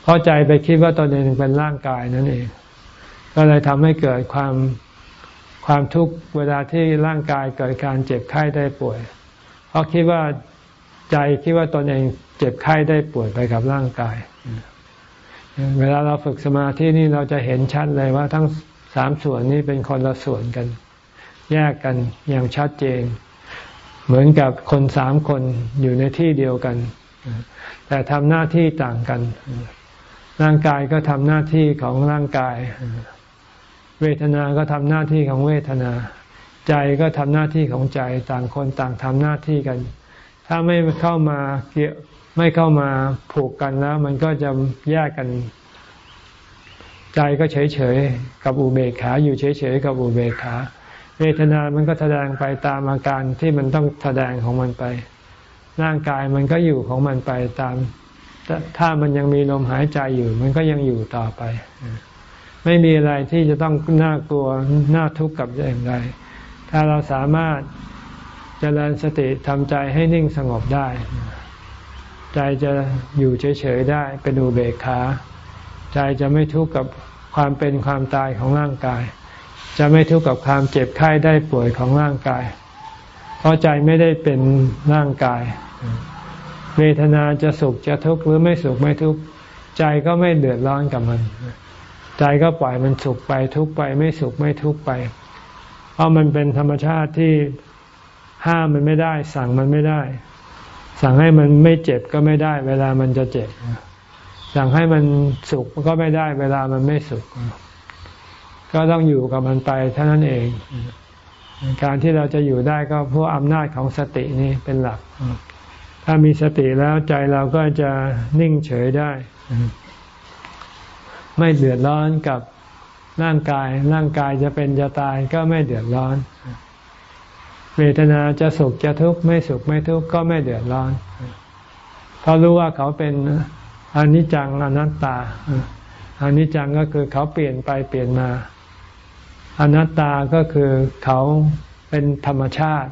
เพราะใจไปคิดว่าตนเองเป็นร่างกายนั่นเอง ก็เลยทำให้เกิดความความทุกข์เวลาที่ร่างกายเกิดการเจ็บไข้ได้ป่วย เพราะคิดว่าใจคิดว่าตนเองเจ็บไข้ได้ป่วยไปกับร่างกาย เวลาเราฝึกสมาธินี่เราจะเห็นชัดเลยว่าทั้งสามส่วนนี้เป็นคนละส่วนกัน แยกกันอย่างชัดเจน เหมือนกับคนสามคนอยู่ในที่เดียวกัน แต่ทำหน้าที่ต่างกัน ร่างกายก็ทำหน้าที่ของร่างกาย เวทนา ก็ทำหน้าที่ของเวทนา ใจก็ทำหน้าที่ของใจ ต่างคนต่างทำหน้าที่กัน ถ้าไม่เข้ามาเกี่ยว ไม่เข้ามาผูกกันแล้ว มันก็จะแยกกัน ใจก็เฉยเฉยกับอุเบกขาอยู่เฉยเฉยกับอุเบกขาเวทนามันก็แสดงไปตามอาการที่มันต้องแสดงของมันไป ร่างกายมันก็อยู่ของมันไปตาม ถ้ามันยังมีลมหายใจอยู่ มันก็ยังอยู่ต่อไป ไม่มีอะไรที่จะต้องน่ากลัวน่าทุกข์กับอย่างไร ถ้าเราสามารถเจริญสติทำใจให้นิ่งสงบได้ ใจจะอยู่เฉยๆได้เป็นอุเบกขา ใจจะไม่ทุกข์กับความเป็นความตายของร่างกาย จะไม่ทุกข์กับความเจ็บไข้ได้ป่วยของร่างกาย เพราะใจไม่ได้เป็นร่างกาย เวทนาจะสุขจะทุกข์หรือไม่สุขไม่ทุกข์ใจก็ไม่เดือดร้อนกับมัน ใจก็ปล่อยมันสุขไปทุกข์ไป ไม่สุขไม่ทุกข์ไป เพราะมันเป็นธรรมชาติที่ห้ามมันไม่ได้ สั่งมันไม่ได้ สั่งให้มันไม่เจ็บก็ไม่ได้ เวลามันจะเจ็บ สั่งให้มันสุขก็ไม่ได้ เวลามันไม่สุข ก็ต้องอยู่กับมันไปเท่านั้นเอง การที่เราจะอยู่ได้ก็เพราะอำนาจของสตินี้เป็นหลัก ถ้ามีสติแล้วใจเราก็จะนิ่งเฉยได้ ไม่เดือดร้อนกับร่างกาย ร่างกายจะเป็นจะตายก็ไม่เดือดร้อน เวทนาจะสุขจะทุกข์ไม่สุขไม่ทุกข์ก็ไม่เดือดร้อน เพราะรู้ว่าเขาเป็นอนิจจังอนัตตาอนิจจังก็คือเขาเปลี่ยนไปเปลี่ยนมา อนัตตาก็คือเขาเป็นธรรมชาติ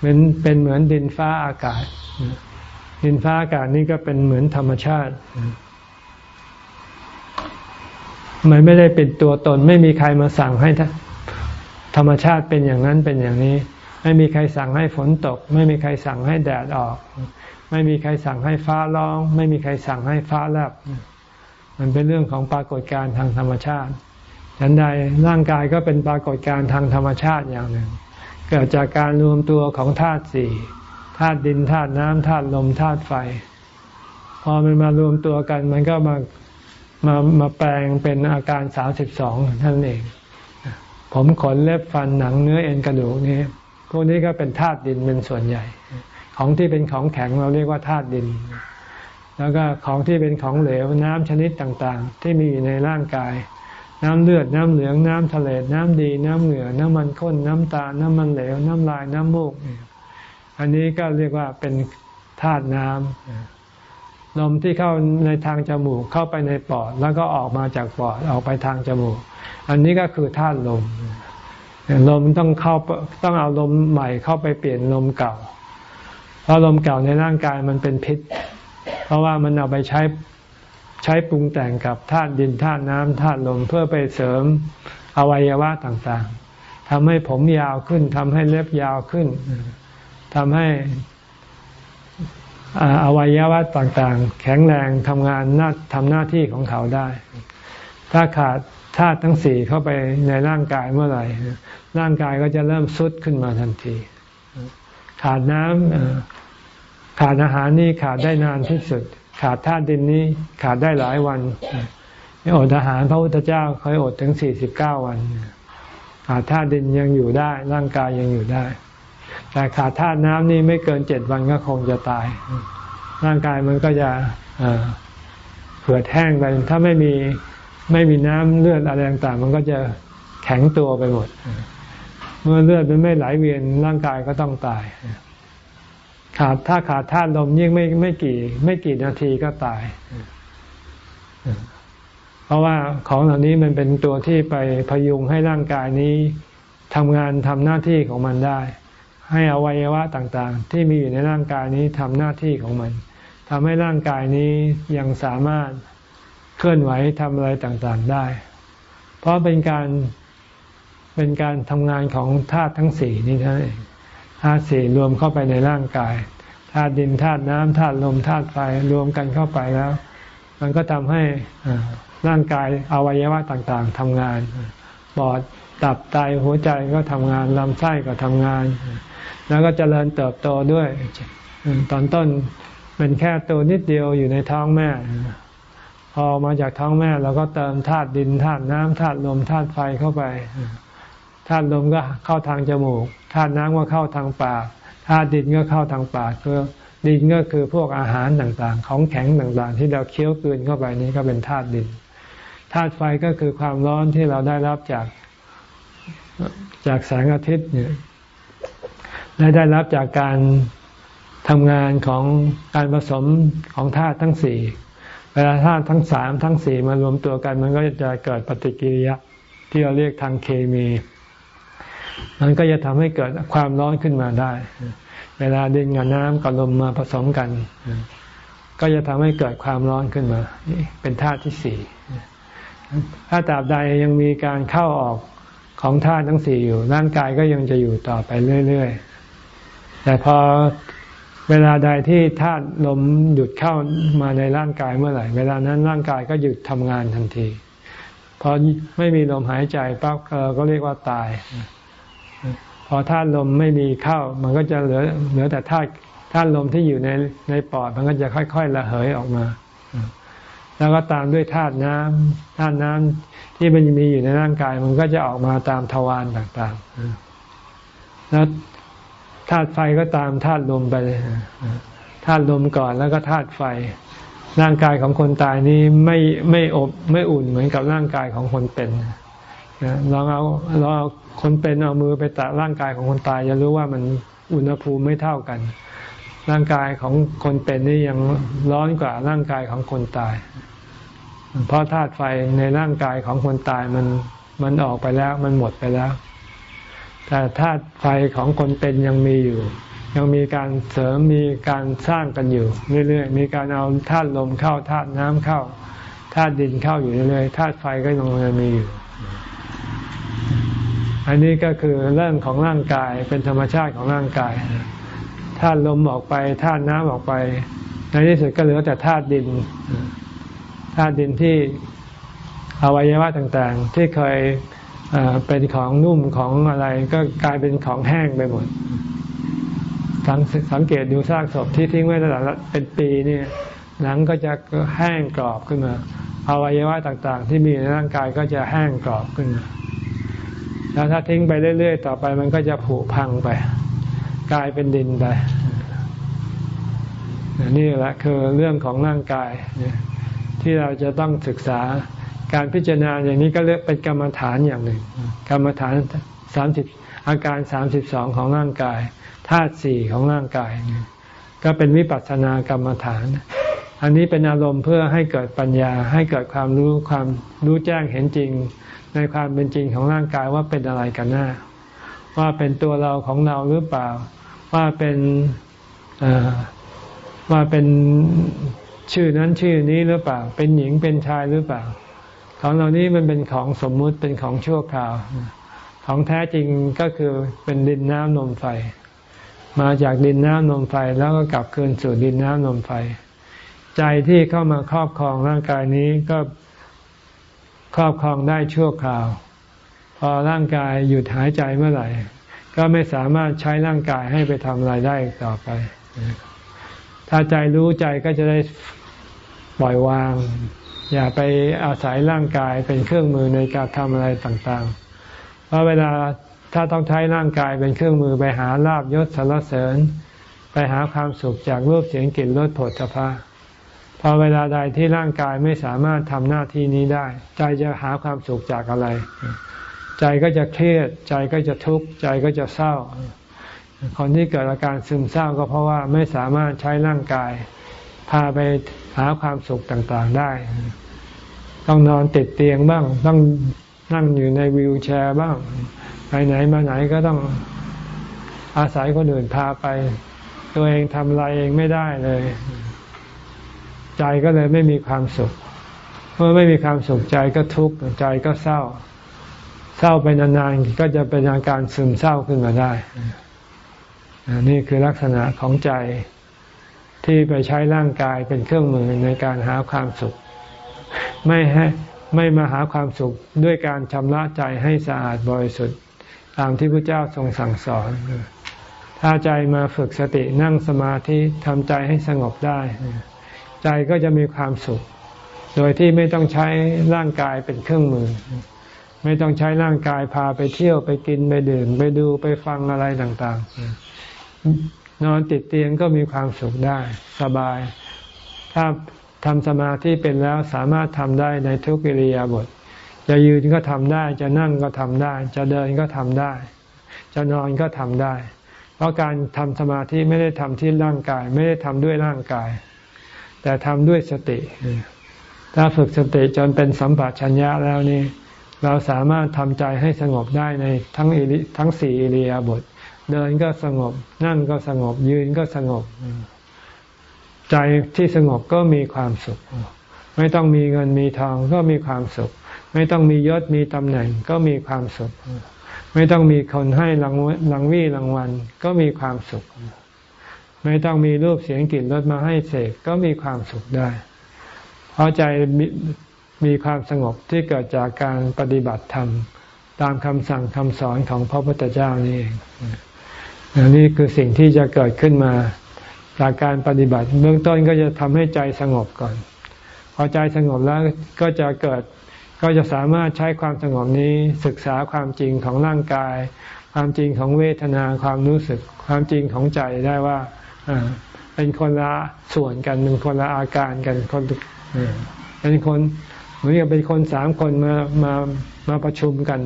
เป็นเป็นเหมือนดินฟ้าอากาศ ดินฟ้าอากาศนี่ก็เป็นเหมือนธรรมชาติมันไม่ได้เป็นตัวตน ไม่มีใครมาสั่งให้ ธรรมชาติเป็นอย่างนั้นเป็นอย่างนี้ ไม่มีใครสั่งให้ฝนตก ไม่มีใครสั่งให้แดดออก ไม่มีใครสั่งให้ฟ้าร้อง ไม่มีใครสั่งให้ฟ้าแลบมันเป็นเรื่องของปรากฏการณ์ทางธรรมชาติฉันใดร่างกายก็เป็นปรากฏการณ์ทางธรรมชาติอย่างหนึ่ง เกิดจากการรวมตัวของธาตุสี่ธาตุดินธาตุน้ำธาตุลมธาตุไฟ พอมันมารวมตัวกัน มันก็มามามาแปลงเป็นอาการสามสิบสองท่านเอง ผมขนเล็บฟันหนังเนื้อเอ็นกระดูกนี้พวกนี้ก็เป็นธาตุดินเป็นส่วนใหญ่ ของที่เป็นของแข็งเราเรียกว่าธาตุดิน แล้วก็ของที่เป็นของเหลวน้ำชนิดต่างๆ ที่มีอยู่ในร่างกาย น้ำเลือดน้ำเหลืองน้ำทะเลน้ำดีน้ำเหงื่อน้ำมันข้นน้ำตาน้ำมันเหลวน้ำลายน้ำมูก อันนี้ก็เรียกว่าเป็นธาตุน้ำ ลมที่เข้าในทางจมูกเข้าไปในปอด แล้วก็ออกมาจากปอดออกไปทางจมูก อันนี้ก็คือธาตุลม ลมต้องเข้าต้องเอาลมใหม่เข้าไปเปลี่ยนลมเก่า เพราะลมเก่าในร่างกายมันเป็นพิษ เพราะว่ามันเอาไปใช้ใช้ปรุงแต่งกับธาตุดินธาตุน้ำธาตุลมเพื่อไปเสริมอวัยวะต่างๆทำให้ผมยาวขึ้นทำให้เล็บยาวขึ้นทำให้ อวัยวะต่างๆ แข็งแรงทำงานหน้าทำหน้าที่ของเขาได้ ถ้าขาดธาตุทั้งสี่เข้าไปในร่างกายเมื่อไหร่ ร่างกายก็จะเริ่มซุดขึ้นมาทันที ขาดน้ำขาดอาหารนี่ขาดได้นานที่สุด ขาดธาตุดินนี้ขาดได้หลายวันอดอาหารพระพุทธเจ้าเคยอดถึงสี่สิบเก้าวัน ขาดธาตุดินยังอยู่ได้ ร่างกายยังอยู่ได้ แต่ขาดธาตุน้ำนี่ไม่เกินเจ็ดวันก็คงจะตาย ร่างกายมันก็จะเผือดแห้งไป ถ้าไม่มีไม่มีน้ำเลือดอะไรต่างๆ มันก็จะแข็งตัวไปหมด เมื่อเลือดมันไม่ไหลเวียนร่างกายก็ต้องตาย ขาดถ้าขาดธาตุลมยิ่งไม่ไม่กี่ ไม่กี่นาทีก็ตาย เพราะว่าของเหล่านี้มันเป็นตัวที่ไปพยุงให้ร่างกายนี้ทำงานทำหน้าที่ของมันได้ ให้อวัยวะต่างๆ ที่มีอยู่ในร่างกายนี้ทำหน้าที่ของมันทำให้ร่างกายนี้ยังสามารถเคลื่อนไหวทำอะไรต่างๆได้ เพราะเป็นการเป็นการทำงานของธาตุทั้งสี่นี่เท่านั้นเองธาตุสี่รวมเข้าไปในร่างกายธาตุดินธาตุน้ำธาตุลมธาตุไฟรวมกันเข้าไปแล้ว มันก็ทำให้ร่างกายอวัยวะต่างๆทำงานปอดตับไตหัวใจก็ทำงานลำไส้ก็ทำงาน แล้วก็เจริญเติบโตด้วย ตอนต้นเป็นแค่ตัวนิดเดียวอยู่ในท้องแม่ พอมาจากท้องแม่เราก็เติมธาตุดินธาตุน้ำธาตุลมธาตุไฟเข้าไปธาตุลมก็เข้าทางจมูกธาตุน้ำก็เข้าทางปากธาตุดินก็เข้าทางปากคือดินก็คือพวกอาหารต่างๆ ของแข็งต่างๆ ที่เราเคี้ยวกลืนเข้าไปนี้ก็เป็นธาตุดินธาตุไฟก็คือความร้อนที่เราได้รับจากจากแสงอาทิตย์เนี่ย และได้รับจากการทำงานของการผสมของธาตุทั้งสี่เวลาธาตุทั้งสามทั้งสี่มารวมตัวกัน มันก็จะเกิดปฏิกิริยะที่เราเรียกทางเคมี มันก็จะทำให้เกิดความร้อนขึ้นมาได้ เวลาดินกับน้ำกับลมมาผสมกัน ก็จะทำให้เกิดความร้อนขึ้นมา เป็นธาตุที่สี่ถ้าตราบใดยังมีการเข้าออกของธาตุทั้งสี่อยู่ ร่างกายก็ยังจะอยู่ต่อไปเรื่อย ๆ แต่พอเวลาใดที่ธาตุลมหยุดเข้ามาในร่างกายเมื่อไหร่ เวลานั้นร่างกายก็หยุดทำงานทันที พอไม่มีลมหายใจปั๊บก็เรียกว่าตาย พอธาตุลมไม่มีเข้า มันก็จะเหลือเหลือแต่ธาตุธาตุลมที่อยู่ในในปอดมันก็จะค่อยๆระเหยออกมา แล้วก็ตามด้วยธาตุน้ำธาตุน้ำที่มันมีอยู่ในร่างกาย มันก็จะออกมาตามทวารต่างๆแล้ว ธาตุไฟก็ตามธาตุลมไปเลยธาตุลมก่อนแล้วก็ธาตุไฟ ร่างกายของคนตายนี้ไม่ไม่อบไม่อุ่นเหมือนกับร่างกายของคนเป็นลองเอาเราเอาคนเป็นเอามือไปแตะร่างกายของคนตายจะรู้ว่ามันอุณหภูมิไม่เท่ากัน ร่างกายของคนเป็นนี่ยังร้อนกว่าร่างกายของคนตาย เพราะธาตุไฟในร่างกายของคนตายมันมันออกไปแล้ว มันหมดไปแล้ว แต่ธาตุไฟของคนเป็นยังมีอยู่ ยังมีการเสริมมีการสร้างกันอยู่เรื่อยๆมีการเอาธาตุลมเข้าธาตุน้ำเข้าธาตุดินเข้าอยู่เรื่อยๆธาตุไฟก็ยังมีอยู่ อันนี้ก็คือเรื่องของร่างกายเป็นธรรมชาติของร่างกายธาตุลมออกไปธาตุน้ำออกไป ในที่สุดก็เหลือแต่ธาตุดินธาตุดินที่อวัยวะต่างๆ ที่เคย เป็นของนุ่มของอะไรก็กลายเป็นของแห้งไปหมดสังสังเกตดูซากศพที่ทิ้งไว้ตลอดเป็นปีนี่หนังก็จะแห้งกรอบขึ้นมาอวัยวะต่างๆ ที่มีในร่างกายก็จะแห้งกรอบขึ้นมาแล้วถ้าทิ้งไปเรื่อยๆ ต่อไปมันก็จะผุพังไป กลายเป็นดินไปนี่แหละคือเรื่องของร่างกายที่เราจะต้องศึกษา การพิจารณาอย่างนี้ก็เรียกเป็นกรรมฐานอย่างหนึ่ง กรรมฐานสามสิบอาการสามสิบสองของร่างกายธาตุสี่ของร่างกาย ก็เป็นวิปัสสนากรรมฐาน อันนี้เป็นอารมณ์เพื่อให้เกิดปัญญา ให้เกิดความรู้ความรู้แจ้งเห็นจริง ในความเป็นจริงของร่างกายว่าเป็นอะไรกันแน่ว่าเป็นตัวเราของเราหรือเปล่า ว่าเป็นว่าเป็นชื่อนั้นชื่อนี้หรือเปล่า เป็นหญิงเป็นชายหรือเปล่า ของเหล่านี้มันเป็นของสมมุติเป็นของชั่วคราว ของแท้จริงก็คือเป็นดินน้ำนมไฟ มาจากดินน้ำนมไฟแล้วก็กลับคืนสู่ดินน้ำนมไฟ ใจที่เข้ามาครอบครองร่างกายนี้ก็ครอบครองได้ชั่วคราว พอร่างกายหยุดหายใจเมื่อไหร่ ก็ไม่สามารถใช้ร่างกายให้ไปทำอะไรได้ต่อไป ถ้าใจรู้ใจก็จะได้ปล่อยวาง อย่าไปอาศัยร่างกายเป็นเครื่องมือในการทำอะไรต่างๆ เพราะเวลาถ้าต้องใช้ร่างกายเป็นเครื่องมือไปหาลาบยศสารเสริญ ไปหาความสุขจากรูปเสียงกลิ่นรสผลสะพาพอเวลาใดที่ร่างกายไม่สามารถทำหน้าที่นี้ได้ ใจจะหาความสุขจากอะไร ใจก็จะเครียด ใจก็จะทุกข์ใจก็จะเศร้า คนที่เกิดอาการซึมเศร้าก็เพราะว่าไม่สามารถใช้ร่างกาย พาไป หาความสุขต่างๆได้ ต้องนอนติดเตียงบ้าง ต้องนั่งอยู่ในวิวแชร์บ้าง ไปไหนมาไหนก็ต้องอาศัยคนอื่นพาไป ตัวเองทำอะไรเองไม่ได้เลย ใจก็เลยไม่มีความสุข เมื่อไม่มีความสุขใจก็ทุกข์ใจก็เศร้า เศร้าไปนานๆก็จะเป็นอาการซึมเศร้าขึ้นมาได้ นี่คือลักษณะของใจ ที่ไปใช้ร่างกายเป็นเครื่องมือในการหาความสุข ไม่ให้ไม่มาหาความสุขด้วยการชำระใจให้สะอาดบริสุทธิ์ตามที่พระเจ้าทรงสั่งสอน ถ้าใจมาฝึกสตินั่งสมาธิทำใจให้สงบได้ ใจก็จะมีความสุข โดยที่ไม่ต้องใช้ร่างกายเป็นเครื่องมือ ไม่ต้องใช้ร่างกายพาไปเที่ยวไปกินไปดื่มไปดูไปฟังอะไรต่าง ๆ นอนติดเตียงก็มีความสุขได้สบาย ถ้าทำสมาธิเป็นแล้วสามารถทำได้ในทุกิริยาบทจะยืนก็ทำได้ จะนั่งก็ทำได้ จะเดินก็ทำได้ จะนอนก็ทำได้ เพราะการทำสมาธิไม่ได้ทำที่ร่างกาย ไม่ได้ทำด้วยร่างกาย แต่ทำด้วยสติ ถ้าฝึกสติจนเป็นสัมปชัญญะแล้วนี่เราสามารถทำใจให้สงบได้ในทั้งทั้งสี่อิริยาบถ เดินก็สงบ นั่งก็สงบ ยืนก็สงบ ใจที่สงบก็มีความสุข ไม่ต้องมีเงินมีทองก็มีความสุข ไม่ต้องมียศมีตำแหน่งก็มีความสุข ไม่ต้องมีคนให้รางรางวี่รางวัลก็มีความสุข ไม่ต้องมีรูปเสียงกลิ่นรสมาให้เสกก็มีความสุขได้ เพราะใจมีมีความสงบที่เกิดจากการปฏิบัติธรรมตามคำสั่งคำสอนของพระพุทธเจ้านี่เอง นี่คือสิ่งที่จะเกิดขึ้นมาจากการปฏิบัติเบื้องต้นก็จะทำให้ใจสงบก่อน พอใจสงบแล้วก็จะเกิดก็จะสามารถใช้ความสงบนี้ศึกษาความจริงของร่างกาย ความจริงของเวทนาความรู้สึก ความจริงของใจได้ว่าเป็นคนละส่วนกันเป็นคนละอาการกันคนเป็นคนเหมือนกับเป็นคนสามคนมามามาประชุมกัน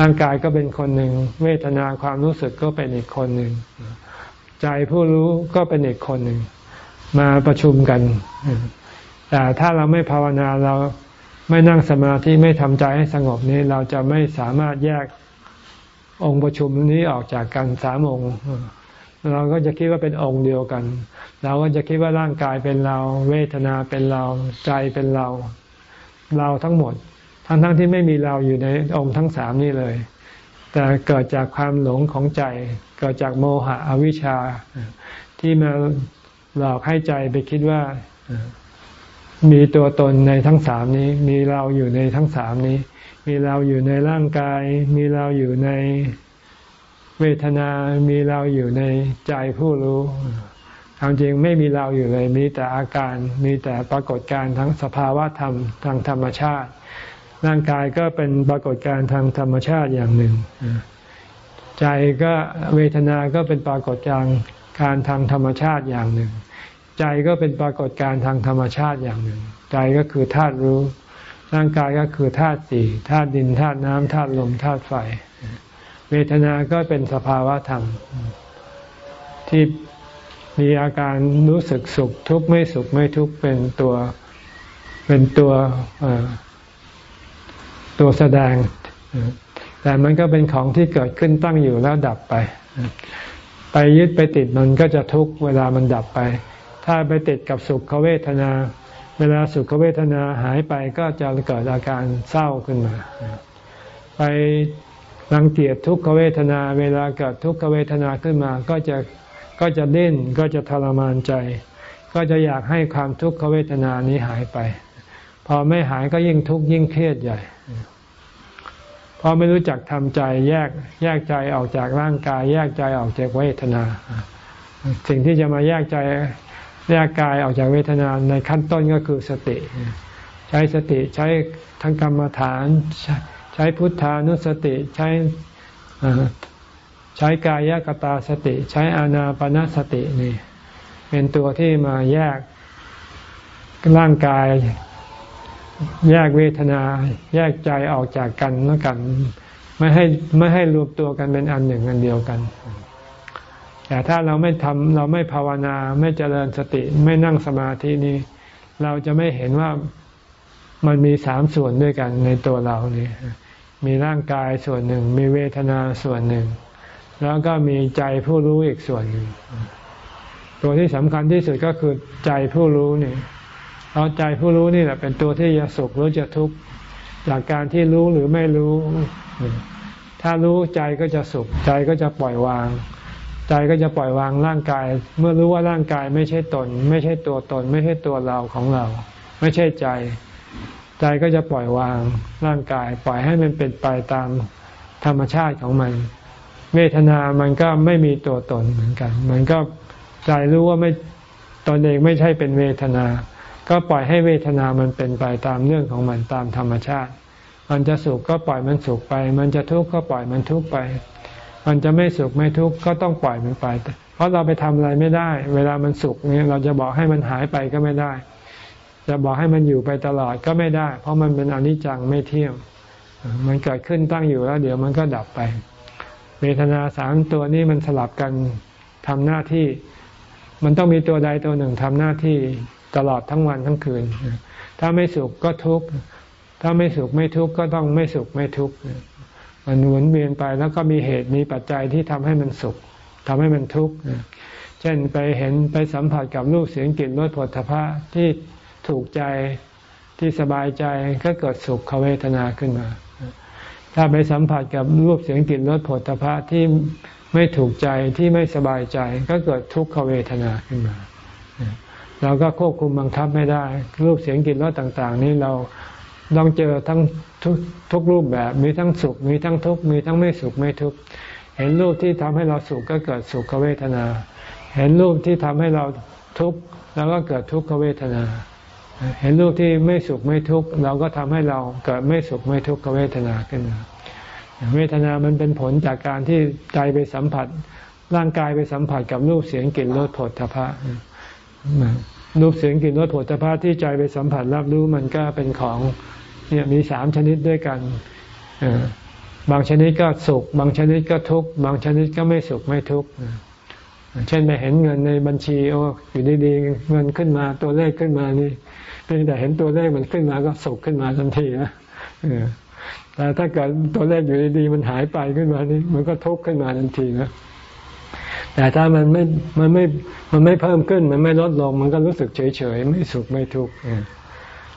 ร่างกายก็เป็นคนหนึ่ง เวทนาความรู้สึกก็เป็นอีกคนหนึ่ง ใจผู้รู้ก็เป็นอีกคนหนึ่ง มาประชุมกัน แต่ถ้าเราไม่ภาวนาเราไม่นั่งสมาธิไม่ทำใจให้สงบนี้เราจะไม่สามารถแยกองค์ประชุมนี้ออกจากกันสามองค์เราก็จะคิดว่าเป็นองค์เดียวกัน เราก็จะคิดว่าร่างกายเป็นเรา เวทนาเป็นเรา ใจเป็นเรา เราทั้งหมด ทั้งๆทที่ไม่มีเราอยู่ในองค์ทั้งสามนี่เลย แต่เกิดจากความหลงของใจ เกิดจากโมหะอวิชชา ที่มาหลอกให้ใจไปคิดว่ามีตัวตนในทั้งสามนี้ มีเราอยู่ในทั้งสามนี้ มีเราอยู่ในร่างกาย มีเราอยู่ในเวทนา มีเราอยู่ในใจผู้รู้ความจริงไม่มีเราอยู่เลย มีแต่อาการ มีแต่ปรากฏการทั้งสภาวะธรรมทางธรรมชาติ ร่างกายก็เป็นปรากฏการทางธรรมชาติอย่างหนึ่ง ใจก็เวทนาก็เป็นปรากฏการการทางธรรมชาติอย่างหนึ่ง ใจก็เป็นปรากฏการทางธรรมชาติอย่างหนึ่ง ใจก็คือธาตุรู้ ร่างกายก็คือธาตุสี่ธาตุดินธาตุน้ำธาตุลมธาตุไฟ เวทนาก็เป็นสภาวะธรรม ที่มีอาการรู้สึกสุขทุกข์ไม่สุขไม่ทุกข์เป็นตัวเป็นตัว ตัวแสดง แต่มันก็เป็นของที่เกิดขึ้นตั้งอยู่แล้วดับไป ไปยึดไปติดมันก็จะทุกเวลามันดับไป ถ้าไปติดกับสุขเวทนา เวลาสุขเวทนาหายไปก็จะเกิดอาการเศร้าขึ้นมา ไปรังเกียจทุกขเวทนา เวลาเกิดทุกขเวทนาขึ้นมาก็จะก็จะเด่นก็จะทรมานใจ ก็จะอยากให้ความทุกขเวทนานี้หายไป พอไม่หายก็ยิ่งทุกข์ยิ่งเครียดใหญ่ พราะไม่รู้จักทำใจแยกแยกใจออกจากร่างกาย แยกใจออกจากเวทนา สิ่งที่จะมาแยกใจแยกกายออกจากเวทนาในขั้นต้นก็คือสติ ใช้สติใช้ทั้งกรรมฐาน ใช้พุทธานุสติใช้ใช้กายกตาสติ ใช้อานาปนาสตินี่เป็นตัวที่มาแยกร่างกาย แยกเวทนา แยกใจออกจากกันแล้วกัน ไม่ให้ไม่ให้รวมตัวกันเป็นอันหนึ่งอันเดียวกัน แต่ถ้าเราไม่ทำเราไม่ภาวนาไม่เจริญสติไม่นั่งสมาธินี้ เราจะไม่เห็นว่ามันมีสามส่วนด้วยกันในตัวเรานี่มีร่างกายส่วนหนึ่ง มีเวทนาส่วนหนึ่ง แล้วก็มีใจผู้รู้อีกส่วนหนึ่ง ตัวที่สำคัญที่สุดก็คือใจผู้รู้นี่ เอาใจผู้รู้นี่แหละเป็นตัวที่จะสุขหรือจะทุกข์จากการที่รู้หรือไม่รู้ ถ้ารู้ใจก็จะสุข ใจก็จะปล่อยวาง ใจก็จะปล่อยวางร่างกาย เมื่อรู้ว่าร่างกายไม่ใช่ตน ไม่ใช่ตัวตน ไม่ใช่ตัวเราของเรา ไม่ใช่ใจ ใจก็จะปล่อยวางร่างกาย ปล่อยให้มันเป็นไปตามธรรมชาติของมันเวทนามันก็ไม่มีตัวตนเหมือนกัน มันก็ใจรู้ว่าไม่ตนเองไม่ใช่เป็นเวทนา ก็ปล่อยให้เวทนามันเป็นไปตามเรื่องของมันตามธรรมชาติ มันจะสุขก็ปล่อยมันสุขไป มันจะทุกข์ก็ปล่อยมันทุกข์ไป มันจะไม่สุขไม่ทุกข์ก็ต้องปล่อยมันไป เพราะเราไปทำอะไรไม่ได้ เวลามันสุขเนี่ยเราจะบอกให้มันหายไปก็ไม่ได้ จะบอกให้มันอยู่ไปตลอดก็ไม่ได้ เพราะมันเป็นอนิจจังไม่เที่ยง มันเกิดขึ้นตั้งอยู่แล้ว เดี๋ยวมันก็ดับไป เวทนาสามตัวนี้มันสลับกันทำหน้าที่ มันต้องมีตัวใดตัวหนึ่งทำหน้าที่ ตลอดทั้งวันทั้งคืน ถ้าไม่สุขก็ทุกข์ ถ้าไม่สุขไม่ทุกข์ก็ต้องไม่สุขไม่ทุกข์ มันหมุนเวียนไปแล้วก็มีเหตุมีปัจจัยที่ทำให้มันสุขทำให้มันทุกข์ เช่นไปเห็นไปสัมผัสกับรูปเสียงกลิ่นรสผลทพะที่ถูกใจที่สบายใจก็เกิดสุขเวทนาขึ้นมา ถ้าไปสัมผัสกับรูปเสียงกลิ่นรสผลทพะที่ไม่ถูกใจที่ไม่สบายใจก็เกิดทุกขเวทนาขึ้นมา เราก็ควบคุมบังคับไม่ได้ รูปเสียงกลิ่นรสต่าง ๆ นี้เราต้องเจอทั้งทุกทุกรูปแบบ มีทั้งสุข มีทั้งทุกข์มีทั้งไม่สุขไม่ทุกข์เห็นรูปที่ทำให้เราสุขก็เกิดสุขเวทนา เห็นรูปที่ทำให้เราทุกข์แล้วก็เกิดทุกขเวทนา เห็นรูปที่ไม่สุขไม่ทุกข์เราก็ทำให้เราเกิดไม่สุขไม่ทุกขเวทนาขึ้นมาเวทนามันเป็นผลจากการที่ใจไปสัมผัส ร่างกายไปสัมผัสกับรูปเสียงกลิ่นรสผลทพะ รูปเสียงกลิ่นรสผลิตภัณฑ์ที่ใจไปสัมผัสรับรู้มันก็เป็นของเนี่ยมีสามชนิดด้วยกันบางชนิดก็สุข บางชนิดก็ทุกข์บางชนิดก็ไม่สุขไม่ทุกข์เช่นไปเห็นเงินในบัญชีโอ้อยู่ดีๆเงินขึ้นมาตัวเลขขึ้นมานี่เพียงแต่เห็นตัวเลขมันขึ้นมาก็สุขขึ้นมาทันทีนะแต่ถ้าเกิดตัวเลขอยู่ดีๆมันหายไปขึ้นมานี่มันก็ทุกข์ขึ้นมาทันทีนะ แต่ถ้ามันไม่มันไม่มันไม่เพิ่มขึ้น มันไม่ลดลง มันก็รู้สึกเฉยเฉยไม่สุขไม่ทุกข์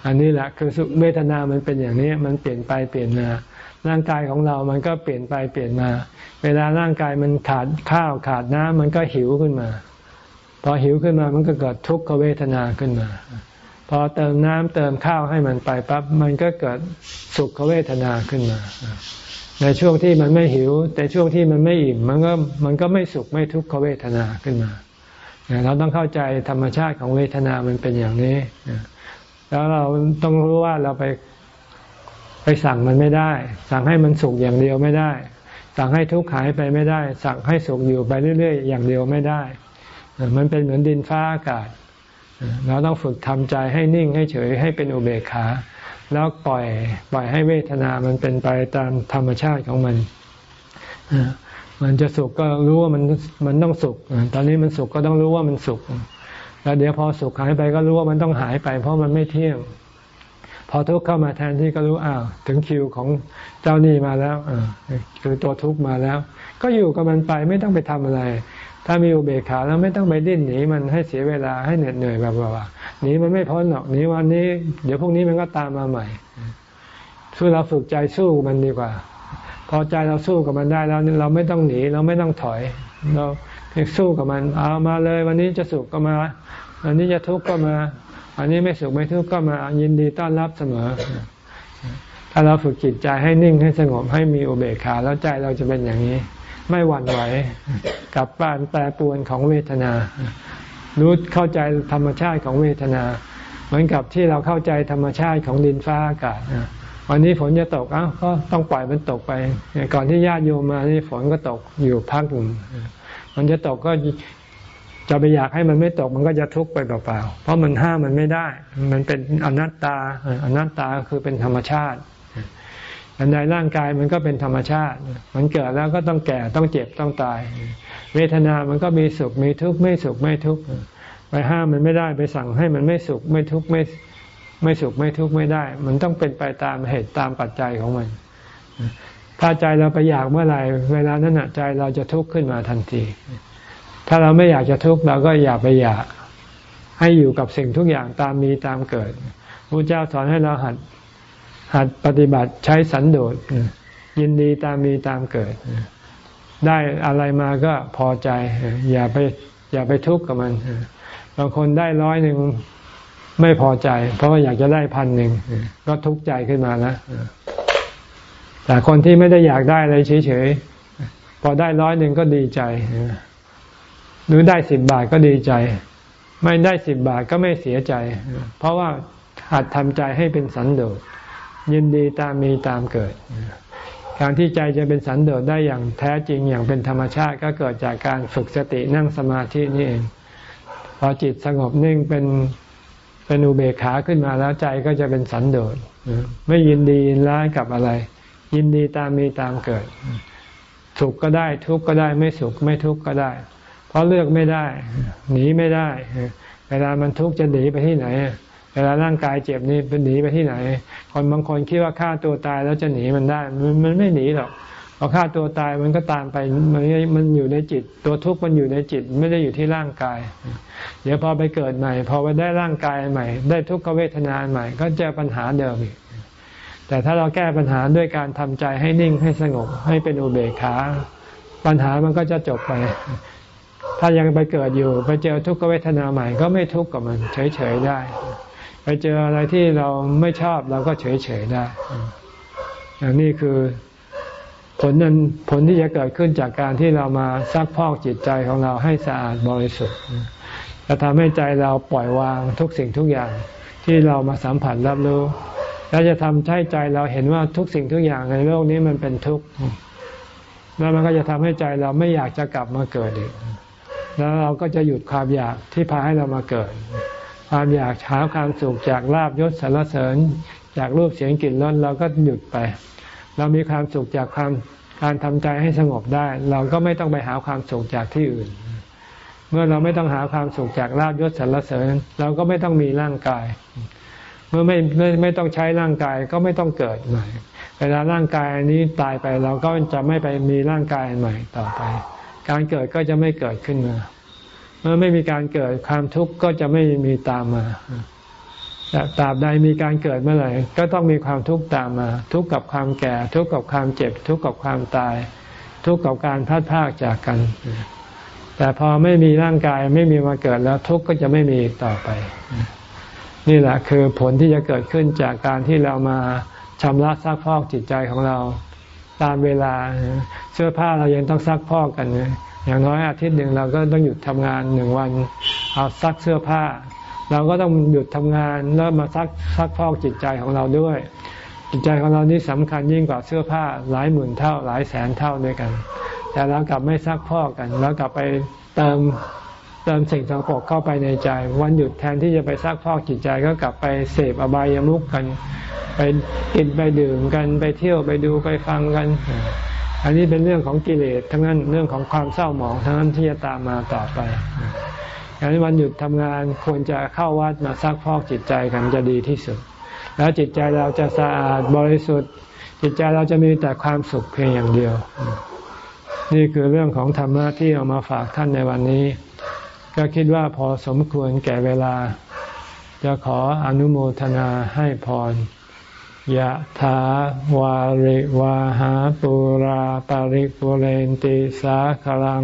อันนี้แหละคือสุขเวทนามันเป็นอย่างนี้มันเปลี่ยนไปเปลี่ยนมาร่างกายของเรามันก็เปลี่ยนไปเปลี่ยนมา เวลาร่างกายมันขาดข้าวขาดน้ำมันก็หิวขึ้นมา พอหิวขึ้นมามันก็เกิดทุกขเวทนาขึ้นมา พอเติมน้ำเติมข้าวให้มันไปปั๊บมันก็เกิดสุขเวทนาขึ้นมา ในช่วงที่มันไม่หิว แต่ช่วงที่มันไม่อิ่มมันก็มันก็ไม่สุขไม่ทุกขเวทนาขึ้นมาเราต้องเข้าใจธรรมชาติของเวทนามันเป็นอย่างนี้แล้วเราต้องรู้ว่าเราไปไปสั่งมันไม่ได้ สั่งให้มันสุขอย่างเดียวไม่ได้ สั่งให้ทุกข์หายไปไม่ได้ สั่งให้สุขอยู่ไปเรื่อย ๆ อย่างเดียวไม่ได้ มันเป็นเหมือนดินฟ้าอากาศ เราต้องฝึกทำใจให้นิ่งให้เฉยให้เป็นอุเบกขา แล้วปล่อยปล่อยให้เวทนามันเป็นไปตามธรรมชาติของมันมันจะสุขก็รู้ว่ามันมันต้องสุข ตอนนี้มันสุขก็ต้องรู้ว่ามันสุข แล้วเดี๋ยวพอสุขหายไปก็รู้ว่ามันต้องหายไป เพราะมันไม่เที่ยง พอทุกข์เข้ามาแทนที่ก็รู้อ้าวถึงคิวของเจ้านี่มาแล้วคือตัวทุกข์มาแล้ว ก็อยู่กับมันไปไม่ต้องไปทำอะไร ถ้ามีอุเบกขาแล้วไม่ต้องไปดิ้นหนีมันให้เสียเวลาให้เหนื่อยเหนื่อยแบบว่าหนีมันไม่พ้นหรอกหนีวันนี้ เดี๋ยวพรุ่งนี้มันก็ตามมาใหม่สู้เราฝึกใจสู้มันดีกว่า พอใจเราสู้กับมันได้แล้วเราไม่ต้องหนีเราไม่ต้องถอย เราเพียงสู้กับมัน เอามาเลย วันนี้จะสุขก็มา วันนี้จะทุกข์ก็มาอันนี้ไม่สุขไม่ทุกข์ก็มายินดีต้อนรับเสมอ ถ้าเราฝึกจิตใจให้นิ่งให้สงบให้มีอุเบกขาแล้วใจเราจะเป็นอย่างนี้ ไม่หวั่นไหวกับการแปรปรวนของเวทนา รู้เข้าใจธรรมชาติของเวทนา เหมือนกับที่เราเข้าใจธรรมชาติของดินฟ้าอากาศวันนี้ฝนจะตกเอ้าก็ต้องปล่อยมันตกไป ก่อนที่ญาติโยมมานี่ฝนก็ตกอยู่พักหนึ่งมันจะตกก็จะไปอยากให้มันไม่ตกมันก็จะทุกข์ไปเปล่าๆ เพราะมันห้ามมันไม่ได้ มันเป็นอนัตตา อนัตตาคือเป็นธรรมชาติ อันใดร่างกายมันก็เป็นธรรมชาติ มันเกิดแล้วก็ต้องแก่ต้องเจ็บต้องตาย เวทนามันก็มีสุขมีทุกข์ไม่สุขไม่ทุกข์ไปห้ามมันไม่ได้ไปสั่งให้มันไม่สุขไม่ทุกข์ไม่ไม่สุขไม่ทุกข์ไม่ได้ มันต้องเป็นไปตามเหตุตามปัจจัยของมัน ถ้าใจเราไปอยากเมื่อไหร่เวลานั้นใจเราจะทุกข์ขึ้นมาทันที ถ้าเราไม่อยากจะทุกข์เราก็อย่าไปอยากให้อยู่กับสิ่งทุกอย่างตามมีตามเกิดพระเจ้าสอนให้เราหัด หัดปฏิบัติใช้สันโดษยินดีตามมีตามเกิด ได้อะไรมาก็พอใจ อย่าไปอย่าไปทุกข์กับมันบางคนได้ร้อยหนึ่งไม่พอใจ เพราะว่าอยากจะได้พันหนึ่งก็ทุกข์ใจขึ้นมานะแต่คนที่ไม่ได้อยากได้อะไรเฉยๆพอได้ร้อยหนึ่งก็ดีใจหรือได้สิบบาทก็ดีใจ ไม่ได้สิบบาทก็ไม่เสียใจ เพราะว่าหัดทำใจให้เป็นสันโดษ ยินดีตามมีตามเกิด การที่ใจจะเป็นสันโดษได้อย่างแท้จริงอย่างเป็นธรรมชาติก็เกิดจากการฝึกสตินั่งสมาธินี่เอง พอจิตสงบนิ่งเป็นเป็นอุเบกขาขึ้นมาแล้วใจก็จะเป็นสันโดษไม่ยินดียินร้ายกับอะไร ยินดีตามมีตามเกิด สุขก็ได้ทุกข์ก็ได้ไม่สุขไม่ทุกข์ก็ได้ เพราะเลือกไม่ได้ หนีไม่ได้ เวลามันทุกข์จะหนีไปที่ไหน เวลาร่างกายเจ็บนี่เป็นหนีไปที่ไหน คนบางคนคิดว่าฆ่าตัวตายแล้วจะหนีมันได้มันมันไม่หนีหรอกพอฆ่าตัวตายมันก็ตามไปมันมันอยู่ในจิต ตัวทุกข์มันอยู่ในจิตไม่ได้อยู่ที่ร่างกาย เดี๋ยวพอไปเกิดใหม่พอไปได้ร่างกายใหม่ ได้ทุกขเวทนาใหม่ ก็เจอปัญหาเดิมอีกแต่ถ้าเราแก้ปัญหาด้วยการทำใจให้นิ่งให้สงบให้เป็นอุเบกขา ปัญหามันก็จะจบไป ถ้ายังไปเกิดอยู่ ไปเจอทุกขเวทนาใหม่ ก็ไม่ทุกข์กับมัน เฉยๆได้ ไปเจออะไรที่เราไม่ชอบเราก็เฉยๆได้อย่างนี้คือผลนั้นผลที่จะเกิดขึ้นจากการที่เรามาซักพอกจิตใจของเราให้สะอาดบริสุทธิ์จะทำให้ใจเราปล่อยวางทุกสิ่งทุกอย่างที่เรามาสัมผัสรับรู้ และจะทำให้ใจเราเห็นว่าทุกสิ่งทุกอย่างในโลกนี้มันเป็นทุกข์แล้วมันก็จะทำให้ใจเราไม่อยากจะกลับมาเกิดอีกแล้วเราก็จะหยุดความอยากที่พาให้เรามาเกิด ความอยากหาความสุขจากลาบยศสารเสริญ จากรูปเสียงกลิ่นรสเราก็หยุดไป เรามีความสุขจากความการทำใจให้สงบได้ เราก็ไม่ต้องไปหาความสุขจากที่อื่น เมื่อเราไม่ต้องหาความสุขจากลาบยศสรรเสริญ เราก็ไม่ต้องมีร่างกาย เมื่อไม่ไม่ไม่ต้องใช้ร่างกายก็ไม่ต้องเกิดใหม่ เวลาร่างกายนี้ตายไปเราก็จะไม่ไปมีร่างกายใหม่ต่อไป การเกิดก็จะไม่เกิดขึ้นมา เมื่อไม่มีการเกิดความทุกข์ก็จะไม่มีตามมาแต่ตราบใดมีการเกิดเมื่อไหร่ก็ต้องมีความทุกข์ตามมา ทุกข์กับความแก่ ทุกข์กับความเจ็บ ทุกข์กับความตาย ทุกข์กับการพัดพากจากกัน แต่พอไม่มีร่างกายไม่มีมาเกิดแล้วทุกข์ก็จะไม่มีต่อไป นี่แหละคือผลที่จะเกิดขึ้นจากการที่เรามาชำระซักพอกจิตใจของเรา ตามเวลาเสื้อผ้าเรายังต้องซักพอกกัน อย่างน้อยอาทิตย์หนึ่งเราก็ต้องหยุดทำงานหนึ่งวัน เอาซักเสื้อผ้า เราก็ต้องหยุดทำงานแล้วมาซักซักพอกจิตใจของเราด้วย จิตใจของเรานี่สำคัญยิ่งกว่าเสื้อผ้าหลายหมื่นเท่าหลายแสนเท่าด้วยกัน แต่เรากลับไม่ซักพอกกันเรากลับไปเติมเติมสิ่งสกปรกเข้าไปในใจ วันหยุดแทนที่จะไปซักพอกจิตใจก็กลับไปเสพอบายามุกกัน ไปกินไปดื่มกันไปเที่ยวไปดูไปฟังกัน อันนี้เป็นเรื่องของกิเลสทั้งนั้นเรื่องของความเศร้าหมองทั้งนั้นที่จะตามมาต่อไปดังนั้วันหยุดทำงานควรจะเข้าวัดมาซักพอกจิตใจกันจะดีที่สุด แล้วจิตใจเราจะสะอาดบริสุทธิ์ จิตใจเราจะมีแต่ความสุขเพียงอย่างเดียว นี่คือเรื่องของธรรมะที่เอามาฝากท่านในวันนี้ ก็คิดว่าพอสมควรแก่เวลา จะขออนุโมทนาให้พร ยะถาวาริวาหาปุราปาริปุเรนติสาคลัง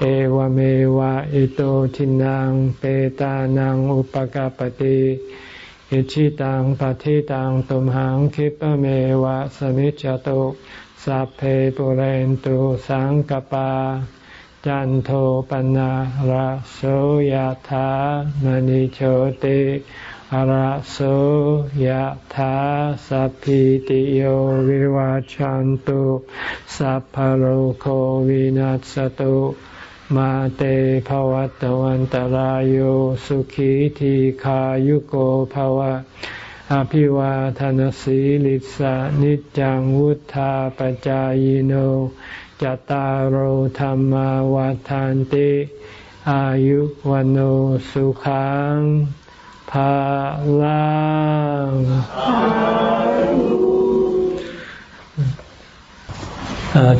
เอวเมวะอิโตทินังเปตานังอุปกาปติอิชิตังปฏิตังตุมหังคิปเมวะสมิจจตุสัพเพปุเรนตุสังกปา จันโทปนะระโสยธามณิโชติ ระโสยธาสัพพิติโยวิวาจันตุสัพพโรโควินัสตุมาเตภวัตวันตรโยสุขีทีขายุโกภวะ อภิวาทานสีลิสานิจังวุธาปจายโนจตารโหธรรมวาทานติ อายุวันโอสุขัง ภาลัง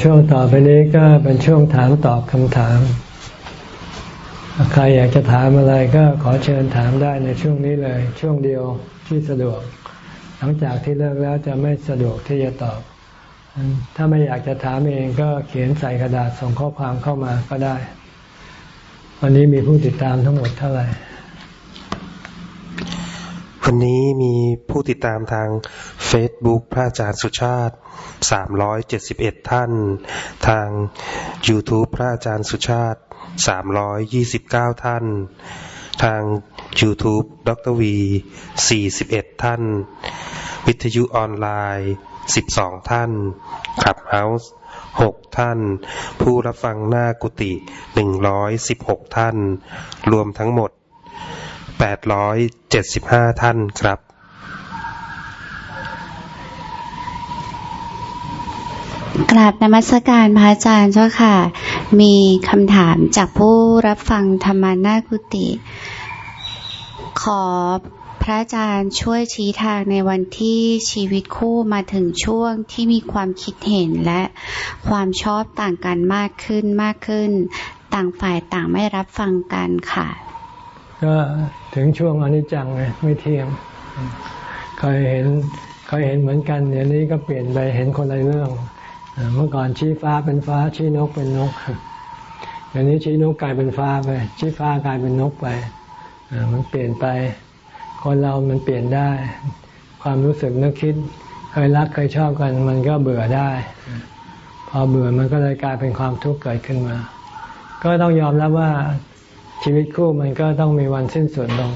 ช่วงต่อไปนี้ก็เป็นช่วงถามตอบคำถาม ใครอยากจะถามอะไรก็ขอเชิญถามได้ในช่วงนี้เลย ช่วงเดียวที่สะดวก หลังจากที่เลิกแล้วจะไม่สะดวกที่จะตอบ ถ้าไม่อยากจะถามเองก็เขียนใส่กระดาษส่งข้อความเข้ามาก็ได้ วันนี้มีผู้ติดตามทั้งหมดเท่าไหร่ วันนี้มีผู้ติดตามทาง Facebook พระอาจารย์สุชาติ 371 ท่าน ทาง YouTube พระอาจารย์สุชาติ 329 ท่าน ทาง YouTube ดรวี 41 ท่าน วิทยุออนไลน์ 12 ท่านขับเฮาส์6ท่าน ผู้รับฟังหน้ากุฏิ116ท่าน รวมทั้งหมด แปดร้อยเจ็ดสิบห้าท่านครับ กราบนมัสการพระอาจารย์เจ้าค่ะ มีคำถามจากผู้รับฟังธรรมานากุติ ขอพระอาจารย์ช่วยชี้ทางในวันที่ชีวิตคู่มาถึงช่วงที่มีความคิดเห็นและความชอบต่างกันมากขึ้นมากขึ้น ต่างฝ่ายต่างไม่รับฟังกันค่ะ ก็ถึงช่วงอนิจจังไงไม่เที่ยงเคยเห็นเคยเห็นเหมือนกันเดี๋ยวนี้ก็เปลี่ยนไปเห็นคนละเรื่อง เมื่อก่อนชี้ฟ้าเป็นฟ้าชี้นกเป็นนกเดี๋ยวนี้ชี้นกกลายเป็นฟ้าไปชี้ฟ้ากลายเป็นนกไปมันเปลี่ยนไป คนเรามันเปลี่ยนได้ ความรู้สึกนึกคิดเคยรักเคยชอบกัน มันก็เบื่อได้ พอเบื่อมันก็เลยกลายเป็นความทุกข์เกิดขึ้นมา ก็ต้องยอมรับว่า ชีวิตคู่มันก็ต้องมีวันสิ้นสุดลง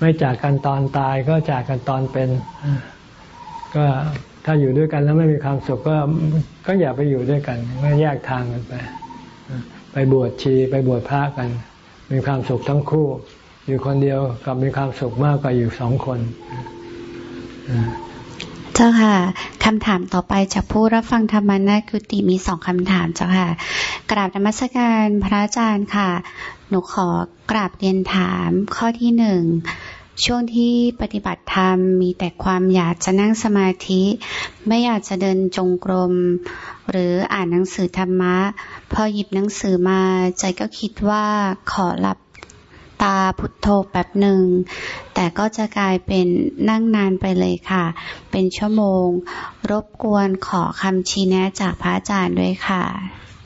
ไม่จากกันตอนตายก็จากกันตอนเป็น ก็ถ้าอยู่ด้วยกันแล้วไม่มีความสุขก็ก็อย่าไปอยู่ด้วยกันก็แยกทางกันไป ไปบวชชีไปบวชพระกัน มีความสุขทั้งคู่ อยู่คนเดียวกับมีความสุขมากกว่าอยู่สองคนเจ้าค่ะคำถามต่อไปจากผู้รับฟังธรรมนากุติมีสองคำถามเจ้าค่ะกราบนมัสการพระอาจารย์ค่ะ หนูขอกราบเรียนถามข้อที่หนึ่งช่วงที่ปฏิบัติธรรมมีแต่ความอยากจะนั่งสมาธิ ไม่อยากจะเดินจงกรม หรืออ่านหนังสือธรรมะ พอหยิบหนังสือมาใจก็คิดว่าขอหลับตาพุทโธแป๊บหนึ่ง แต่ก็จะกลายเป็นนั่งนานไปเลยค่ะ เป็นชั่วโมง รบกวนขอคำชี้แนะจากพระอาจารย์ด้วยค่ะ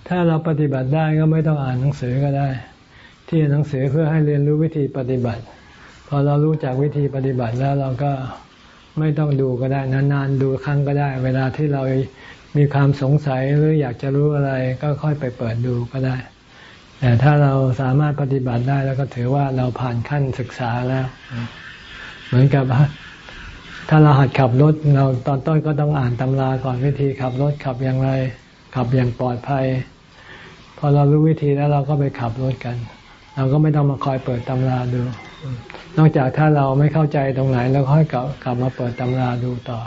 ถ้าเราปฏิบัติได้ก็ไม่ต้องอ่านหนังสือก็ได้ ที่หนังสือเพื่อให้เรียนรู้วิธีปฏิบัติ พอเรารู้จากวิธีปฏิบัติแล้วเราก็ไม่ต้องดูก็ได้นานๆดูครั้งก็ได้ เวลาที่เรามีความสงสัยหรืออยากจะรู้อะไรก็ค่อยไปเปิดดูก็ได้ แต่ถ้าเราสามารถปฏิบัติได้แล้วก็ถือว่าเราผ่านขั้นศึกษาแล้ว เหมือนกับถ้าเราหัดขับรถเราตอนต้นก็ต้องอ่านตำราก่อนวิธีขับรถขับอย่างไร ขับอย่างปลอดภัย พอเรารู้วิธีแล้วเราก็ไปขับรถกัน เราก็ไม่ต้องมาคอยเปิดตำราดู นอกจากถ้าเราไม่เข้าใจตรงไหนเราค่อยกลับกลับมาเปิดตำราดูต่อ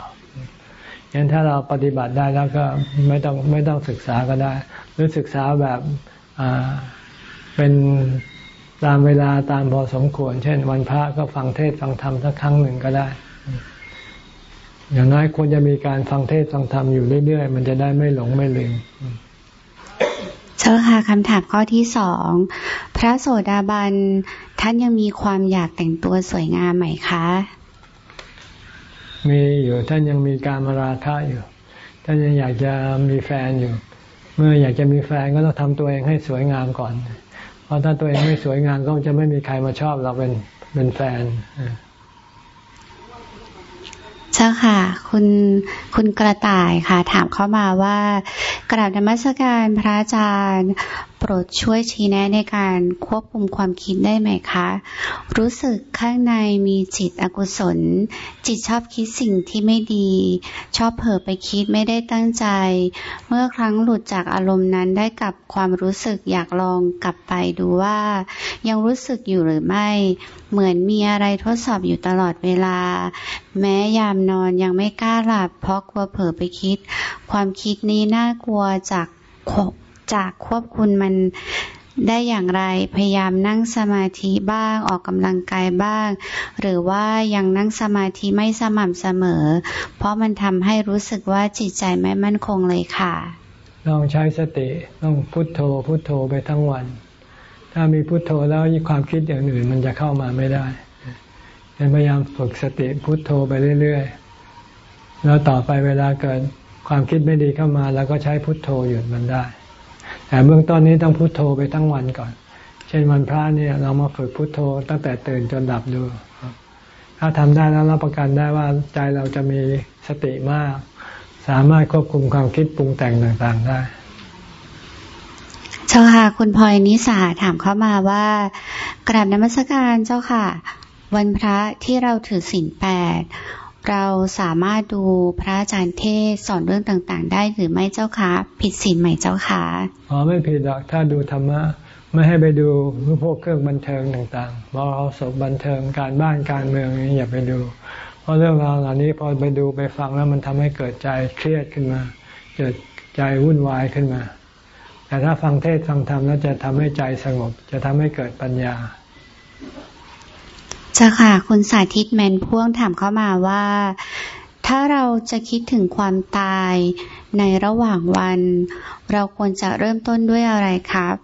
งั้นถ้าเราปฏิบัติได้แล้วก็ไม่ต้องไม่ต้องศึกษาก็ได้ หรือศึกษาแบบเป็นตามเวลาตามพอสมควร เช่น วันพระก็ฟังเทศฟังธรรมสักครั้งหนึ่งก็ได้ อย่างน้อยควรจะมีการฟังเทศฟังธรรมอยู่เรื่อยๆ มันจะได้ไม่หลงไม่ลืม เจ้าค่ะคำถามข้อที่สองพระโสดาบันท่านยังมีความอยากแต่งตัวสวยงามไหมคะ มีอยู่ท่านยังมีการมาราคะอยู่ ท่านยังอยากจะมีแฟนอยู่ เมื่ออยากจะมีแฟนก็ต้องทำตัวเองให้สวยงามก่อน เพราะถ้าตัวเองไม่สวยงามก็จะไม่มีใครมาชอบเราเป็นเป็นแฟน เจ้าค่ะ คุณคุณกระต่ายค่ะ ถามเข้ามาว่ากราบนมัสการพระอาจารย์ ปรดช่วยชี้แนะในการควบคุมความคิดได้ไหมคะ รู้สึกข้างในมีจิตอกุศล จิตชอบคิดสิ่งที่ไม่ดี ชอบเผลอไปคิดไม่ได้ตั้งใจ เมื่อครั้งหลุดจากอารมณ์นั้นได้กับความรู้สึกอยากลองกลับไปดูว่า ยังรู้สึกอยู่หรือไม่ เหมือนมีอะไรทดสอบอยู่ตลอดเวลา แม้ยามนอนยังไม่กล้าหลับเพราะกลัวเผลอไปคิด ความคิดนี้น่ากลัวจาก จากควบคุมมันได้อย่างไรพยายามนั่งสมาธิบ้างออกกำลังกายบ้าง หรือว่ายังนั่งสมาธิไม่สม่ำเสมอ เพราะมันทำให้รู้สึกว่าจิตใจไม่มั่นคงเลยค่ะลองใช้สติต้องพุโทโธพุโทโธไปทั้งวัน ถ้ามีพุโทโธแล้วความคิดอย่างอื่นมันจะเข้ามาไม่ได้พยายามฝึกสติพุโทโธไปเรื่อยๆแล้วต่อไปเวลาเกิดความคิดไม่ดีเข้ามา แล้วก็ใช้พุโทโธหยุดมันได้ แต่เบื้องต้นนี้ต้องพุโทโธไปทั้งวันก่อน เช่นวันพระเนี่ยเรามาฝึกพุโทโธตั้งแต่ตื่นจนดับดู ถ้าทำได้แล้วรับประกันได้ว่าใจเราจะมีสติมาก สามารถควบคุมความคิดปรุงแต่งต่างๆได้เจ้าค่ะคุณพลอยนิสาถามเข้ามาว่ากราบนมัสการเจ้าค่ะ วันพระที่เราถือศีลแปด เราสามารถดูพระอาจารย์เทศสอนเรื่องต่างๆ ได้หรือไม่เจ้าคะผิดศีลไหมเจ้าคะอ๋อไม่ผิดหรอกถ้าดูธรรมะไม่ให้ไปดูพวกเครื่องบันเทิงต่างๆบอเอาศพบันเทิงการบ้านการเมืองนี้อย่าไปดู เพราะเรื่องราวเหล่านี้พอไปดูไปฟังแล้วมันทำให้เกิดใจเครียดขึ้นมา เกิดใจวุ่นวายขึ้นมา แต่ถ้าฟังเทศฟังธรรมแล้วจะทำให้ใจสงบ จะทำให้เกิดปัญญา จ้าค่ะ คุณสาธิตแมนพ่วงถามเข้ามาว่า ถ้าเราจะคิดถึงความตายในระหว่างวัน เราควรจะเริ่มต้นด้วยอะไรครับ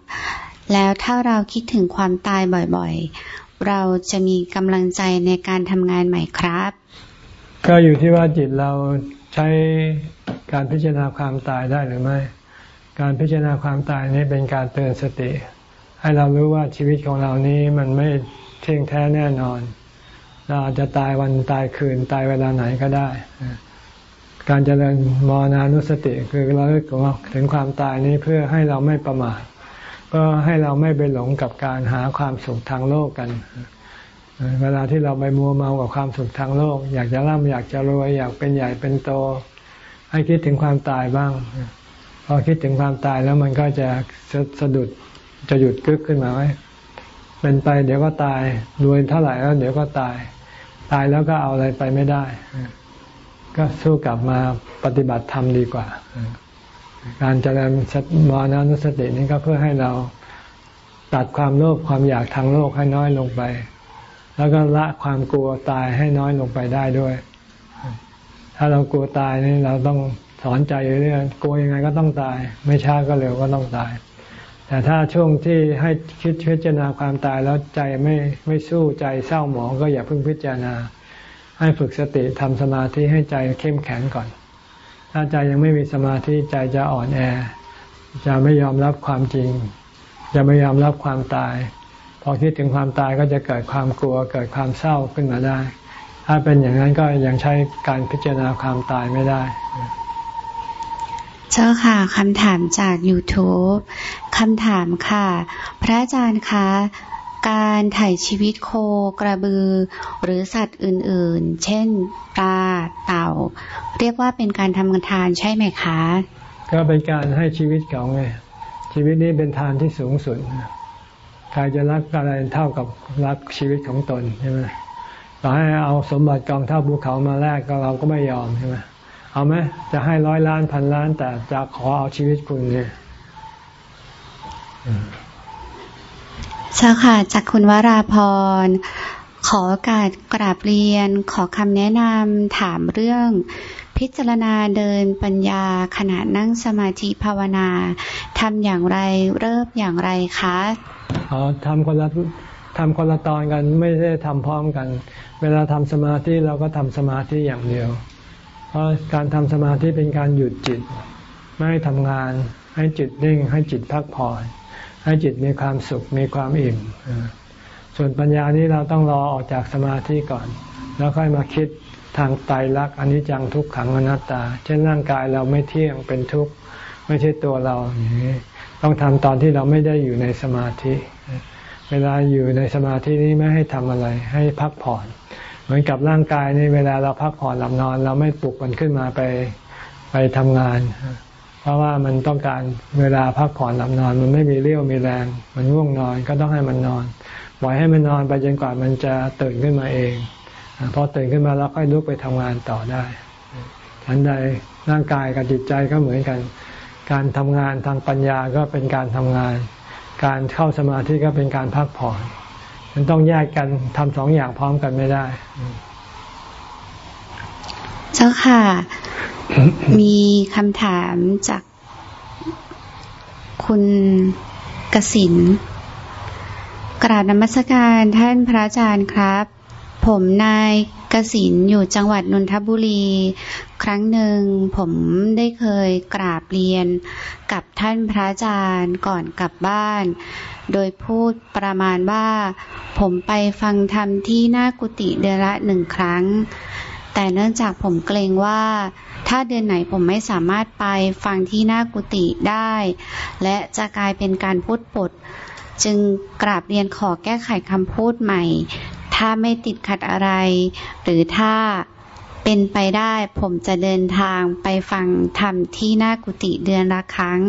แล้วถ้าเราคิดถึงความตายบ่อยๆ เราจะมีกำลังใจในการทำงานใหม่ครับ ก็อยู่ที่ว่าจิตเราใช้การพิจารณาความตายได้หรือไม่ การพิจารณาความตายนี้เป็นการเตือนสติ ให้เรารู้ว่าชีวิตของเรานี้มันไม่ เที่ยงแท้แน่นอน เราอาจจะตายวันตายคืนตายเวลาไหนก็ได้ การเจริญมรณานุสติคือเราเลิกถึงความตายนี้เพื่อให้เราไม่ประมาทก็ให้เราไม่ไปหลงกับการหาความสุขทางโลกกัน เวลาที่เราไปมัวเมากับความสุขทางโลก อยากจะร่ำอยากจะรวยอยากเป็นใหญ่เป็นโต ให้คิดถึงความตายบ้าง พอคิดถึงความตายแล้วมันก็จะสะดุดจะหยุดกึกขึ้นมาไว้ เป็นไปเดี๋ยวก็ตายรวยเท่าไหร่แล้ว เดี๋ยวก็ตาย ตายแล้วก็เอาอะไรไปไม่ได้ ก็สู้กลับมาปฏิบัติธรรมดีกว่า การเจริญมรณานุสตินี้ก็เพื่อให้เราตัดความโลภความอยากทางโลกให้น้อยลงไป แล้วก็ละความกลัวตายให้น้อยลงไปได้ด้วย ถ้าเรากลัวตายนี่เราต้องสอนใจเรื่อยๆกลัวยังไงก็ต้องตาย ไม่ช้าก็เร็วก็ต้องตาย แต่ถ้าช่วงที่ให้คิดพิจารณาความตายแล้วใจไม่ไม่สู้ใจเศร้าหมองก็อย่าเพิ่งพิจารณา ให้ฝึกสติทำสมาธิให้ใจเข้มแข็งก่อน ถ้าใจยังไม่มีสมาธิใจจะอ่อนแอ จะไม่ยอมรับความจริง จะไม่ยอมรับความตาย พอคิดถึงความตายก็จะเกิดความกลัวเกิดความเศร้าขึ้นมาได้ ถ้าเป็นอย่างนั้นก็ยังใช้การพิจารณาความตายไม่ได้ เจ้าค่ะคำถามจาก YouTube คำถามค่ะ พระอาจารย์คะการถ่ายชีวิตโคกระบือ หรือสัตว์อื่นๆ เช่นปลาเต่า เรียกว่าเป็นการทำทานใช่ไหมคะ ก็เป็นการให้ชีวิตเขาไงชีวิตนี้เป็นทานที่สูงสุดใครจะรักอะไรเท่ากับรักชีวิตของตนใช่ไหมต่อให้เอาสมบัติกองเท่าภูเขามาแลกก็เราก็ไม่ยอมใช่ไหม เอาไหมจะให้ร้อยล้านพันล้าน แต่จะขอเอาชีวิตคุณเนี่ยเจ้าค่ะ จากคุณวราพร ขอโอกาสกราบเรียน ขอคำแนะนำถามเรื่อง พิจารณาเดินปัญญาขณะนั่งสมาธิภาวนาทำอย่างไรเริ่มอย่างไรคะอ๋อทำคนละทำคนละตอนกันไม่ได้ทำพร้อมกัน เวลาทำสมาธิเราก็ทำสมาธิอย่างเดียว เพราะการทำสมาธิเป็นการหยุดจิต ไม่ให้ทำงาน ให้จิตนิ่ง ให้จิตพักผ่อน ให้จิตมีความสุขมีความอิ่ม ส่วนปัญญานี้เราต้องรอออกจากสมาธิก่อน แล้วค่อยมาคิดทางไตรลักษณ์อนิจจังทุกขังอนัตตา เช่นร่างกายเราไม่เที่ยงเป็นทุกข์ไม่ใช่ตัวเราต้องทำตอนที่เราไม่ได้อยู่ในสมาธิ เวลาอยู่ในสมาธินี้ไม่ให้ทำอะไร ให้พักผ่อน เหมือนกับร่างกายนี่เวลาเราพักผ่อนหลับนอน เราไม่ปลุกมันขึ้นมาไปไปทำงาน เพราะว่ามันต้องการเวลาพักผ่อนหลับนอน มันไม่มีเรี่ยวมีแรง มันง่วงนอนก็ต้องให้มันนอนปล่อยให้มันนอนไปจนกว่ามันจะตื่นขึ้นมาเองพอตื่นขึ้นมาแล้วค่อยลุกไปทำงานต่อได้ทันใดร่างกายกับจิตใจก็เหมือนกัน การทำงานทางปัญญาก็เป็นการทำงาน การเข้าสมาธิก็เป็นการพักผ่อน มันต้องแยกกันทำสองอย่างพร้อมกันไม่ได้ เจ้าค่ะ มีคำถามจากคุณกสินกราบนมัสการท่านพระอาจารย์ครับ ผมนาย กสินอยู่จังหวัดนนทบุรี ครั้งหนึ่งผมได้เคยกราบเรียนกับท่านพระอาจารย์ก่อนกลับบ้าน โดยพูดประมาณว่า ผมไปฟังธรรมที่หน้ากุฏิเดือนละหนึ่งครั้ง แต่เนื่องจากผมเกรงว่า ถ้าเดือนไหนผมไม่สามารถไปฟังที่หน้ากุฏิได้ และจะกลายเป็นการพูดปดจึงกราบเรียนขอแก้ไขคำพูดใหม่ ถ้าไม่ติดขัดอะไร หรือถ้าเป็นไปได้ผมจะเดินทางไปฟังธรรมที่หน้ากุฏิเดือนละครั้ง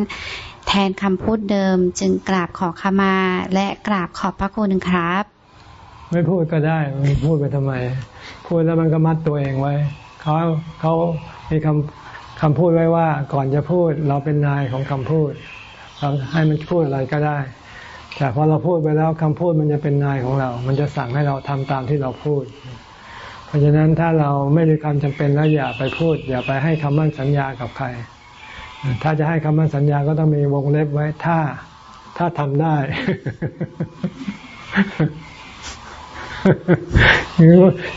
แทนคำพูดเดิมจึงกราบขอขมา และกราบขอบพระคุณครับ ไม่พูดก็ได้ไม่พูดไปทำไม พูดแล้วมันก็มัดตัวเองไว้ เขาเขามีคำคำพูดไว้ว่าก่อนจะพูดเราเป็นนายของคำพูดเราให้มันพูดอะไรก็ได้ แต่พอเราพูดไปแล้วคำพูดมันจะเป็นนายของเรา มันจะสั่งให้เราทำตามที่เราพูด เพราะฉะนั้นถ้าเราไม่มีความจำเป็นแล้วอย่าไปพูด อย่าไปให้คำมั่นสัญญากับใคร ถ้าจะให้คำมั่นสัญญาก็ต้องมีวงเล็บไว้ถ้าถ้าทำได้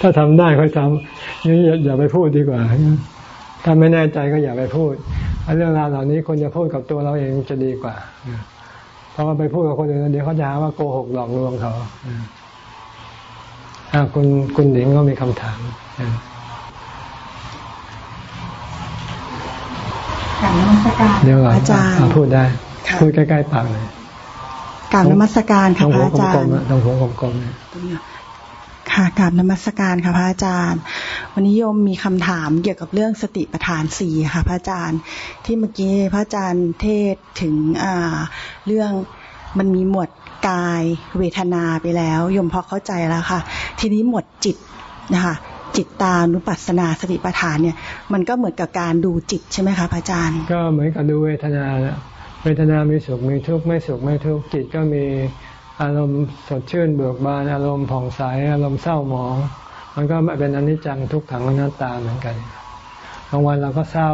ถ้าทำได้ค่อยทำนี่อย่าไปพูดดีกว่าถ้าไม่แน่ใจก็อย่าไปพูดเรื่องราวเหล่านี้คนจะพูดกับตัวเราเองจะดีกว่า พราะว่าไปพูดกับคนอื่นเดี๋ยวเขาจะหาว่าโกหกหลอกลวงเขาอ่าคุณคุณหนิงก็มีคำถามเดี๋ยวก่อนอาจารย์พูดได้ พูดใกล้ๆปากเลยกราบนมัสการค่ะพระอาจารย์ตรงหัวกลมๆ ค่ะกราบนมัสการค่ะพระอาจารย์ วันนี้โยมมีคำถามเกี่ยวกับเรื่องสติปัฏฐานสี่ค่ะพระอาจารย์ ที่เมื่อกี้พระอาจารย์เทศถึงอ่าเรื่องมันมีหมวดกายเวทนาไปแล้วโยมพอเข้าใจแล้วค่ะ ทีนี้หมวดจิตนะคะจิตตานุปัสสนาสติปัฏฐานเนี่ย มันก็เหมือนกับการดูจิตใช่ไหมคะพระอาจารย์ ก็เหมือนกับดูเวทนาเวทนา มีสุขมีทุกข์ไม่สุขไม่ทุกข์จิตก็มี อารมณ์สดชื่นเบิกบาน อารมณ์ผ่องใสอารมณ์เศร้าหมอง มันก็เป็นอนิจจังทุกขังอนัตตาเหมือนกันบางวันเราก็เศร้า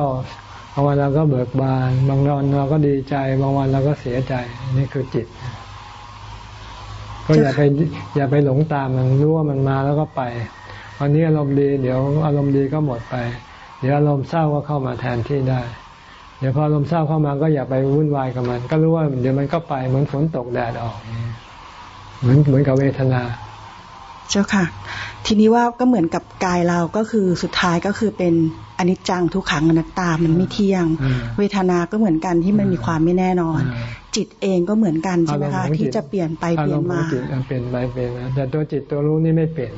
บางวันเราก็เบิกบาน บางวันเราก็ดีใจ บางวันเราก็เสียใจนี่คือจิต ก็อย่าไปอย่าไปหลงตามมันรู้ว่ามันมาแล้วก็ไปวันนี้อารมณ์ดี เดี๋ยวอารมณ์ดีก็หมดไป เดี๋ยวอารมณ์เศร้าก็เข้ามาแทนที่ได้ เดี๋ยวพออารมณ์เศร้าเข้ามาก็อย่าไปวุ่นวายกับมัน ก็รู้ว่าเดี๋ยวมันก็ไปเหมือนฝนตกแดดออก เหมือนเหมือนกับเวทนา เจ้าค่ะ ทีนี้ว่าก็เหมือนกับกายเราก็คือสุดท้ายก็คือเป็นอนิจจังทุกขังอนัตตามันไม่เที่ยง เวทนาก็เหมือนกันที่มันมีความไม่แน่นอน จิตเองก็เหมือนกันใช่ไหมคะที่จะเปลี่ยนไปเปลี่ยนมาจิตเปลี่ยนไปเปลี่ยนมาแต่ตัวจิตตัวรู้นี่ไม่เปลี่ยน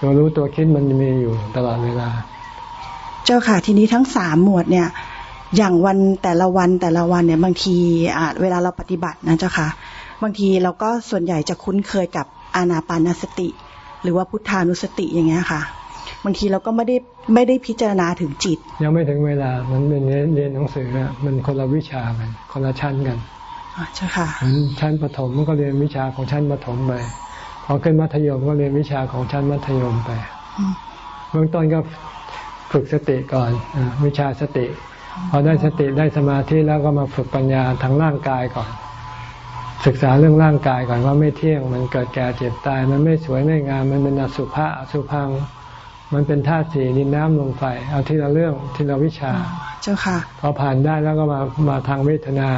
ตัวรู้ตัวคิดมันมีอยู่ตลอดเวลา เจ้าค่ะ ทีนี้ทั้งสามหมวดเนี่ย อย่างวันแต่ละวันแต่ละวันเนี่ยบางทีอาจเวลาเราปฏิบัตินะเจ้าค่ะ บางทีเราก็ส่วนใหญ่จะคุ้นเคยกับอานาปานสติ หรือว่าพุทธานุสติอย่างเงี้ยค่ะ บางทีเราก็ไม่ได้ไม่ได้พิจารณาถึงจิต ยังไม่ถึงเวลามันเป็นเรียนหนังสือนะมันคนละวิชากันคนละชั้นกันใช่ค่ะชั้นประถมมันก็เรียนวิชาของชั้นประถมไปพอขึ้นมัธยมก็เรียนวิชาของชั้นมัธยมไปเบื้องต้นก็ฝึกสติก่อนอวิชาสติ พอได้สติได้สมาธิแล้วก็มาฝึกปัญญาทางร่างกายก่อน ศึกษาเรื่องร่างกายก่อนว่าไม่เที่ยง มันเกิดแก่เจ็บตาย มันไม่สวยไม่งาม มันเป็นอสุภะอสุพัง มันเป็นธาตุสี่ดินน้ำลมไฟ เอาทีละเรื่องทีละวิชา เจ้าค่ะ พอผ่านได้แล้วก็มามาทางเวทนา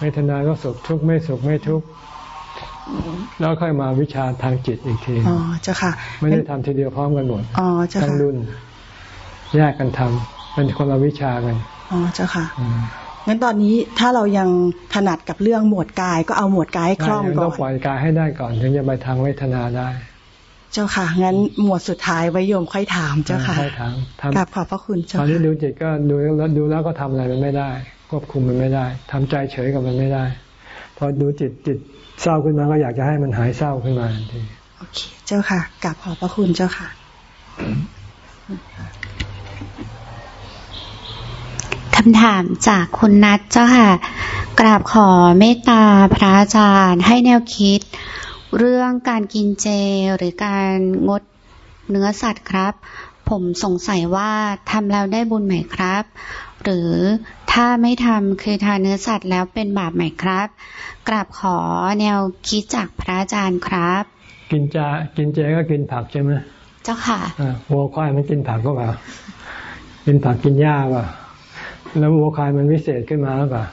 เวทนาก็สุขทุกข์ไม่สุขไม่ทุกข์แล้วค่อยมาวิชาทางจิตอีกที อ๋อ เจ้าค่ะ ไม่ได้ทำทีเดียวพร้อมกันหมด อ๋อ เจ้าค่ะทั้งรุ่น แยกกันทำเป็นคนละวิชากัน อ๋อ เจ้าค่ะ งั้นตอนนี้ถ้าเรายังถนัดกับเรื่องหมวดกาย ก็เอาหมวดกายคล่องก่อนต้องปล่อยกายให้ได้ก่อน ถึงจะไปทางเวทนาได้ เจ้าค่ะ งั้นหมวดสุดท้ายไว้โยมค่อยถามเจ้าค่ะค่อยถามกราบขอบพระคุณเจ้าตอนนี้ดูจิตก็ดูแล้วดูแล้วก็ทำอะไรมันไม่ได้ ควบคุมมันไม่ได้ทำใจเฉยกับมันไม่ได้ พอดูจิตจิตเศร้าขึ้นมาก็อยากจะให้มันหายเศร้าขึ้นมาทันทีโอเค เจ้าค่ะกราบขอบพระคุณเจ้าค่ะ คำถามจากคุณนัทเจ้าค่ะ กราบขอเมตตาพระอาจารย์ให้แนวคิด เรื่องการกินเจหรือการงดเนื้อสัตว์ครับ ผมสงสัยว่าทำแล้วได้บุญไหมครับ หรือถ้าไม่ทำคือทานเนื้อสัตว์แล้วเป็นบาปไหมครับ กราบขอแนวคิดจากพระอาจารย์ครับ กินจากินเจก็กินผักใช่ไหมเจ้าค่ะวัวควายมันกินผักก็เปล่ากินผักกินหญ้าเปล่า แล้ววัวควายมันวิเศษขึ้นมาหรือเปล่า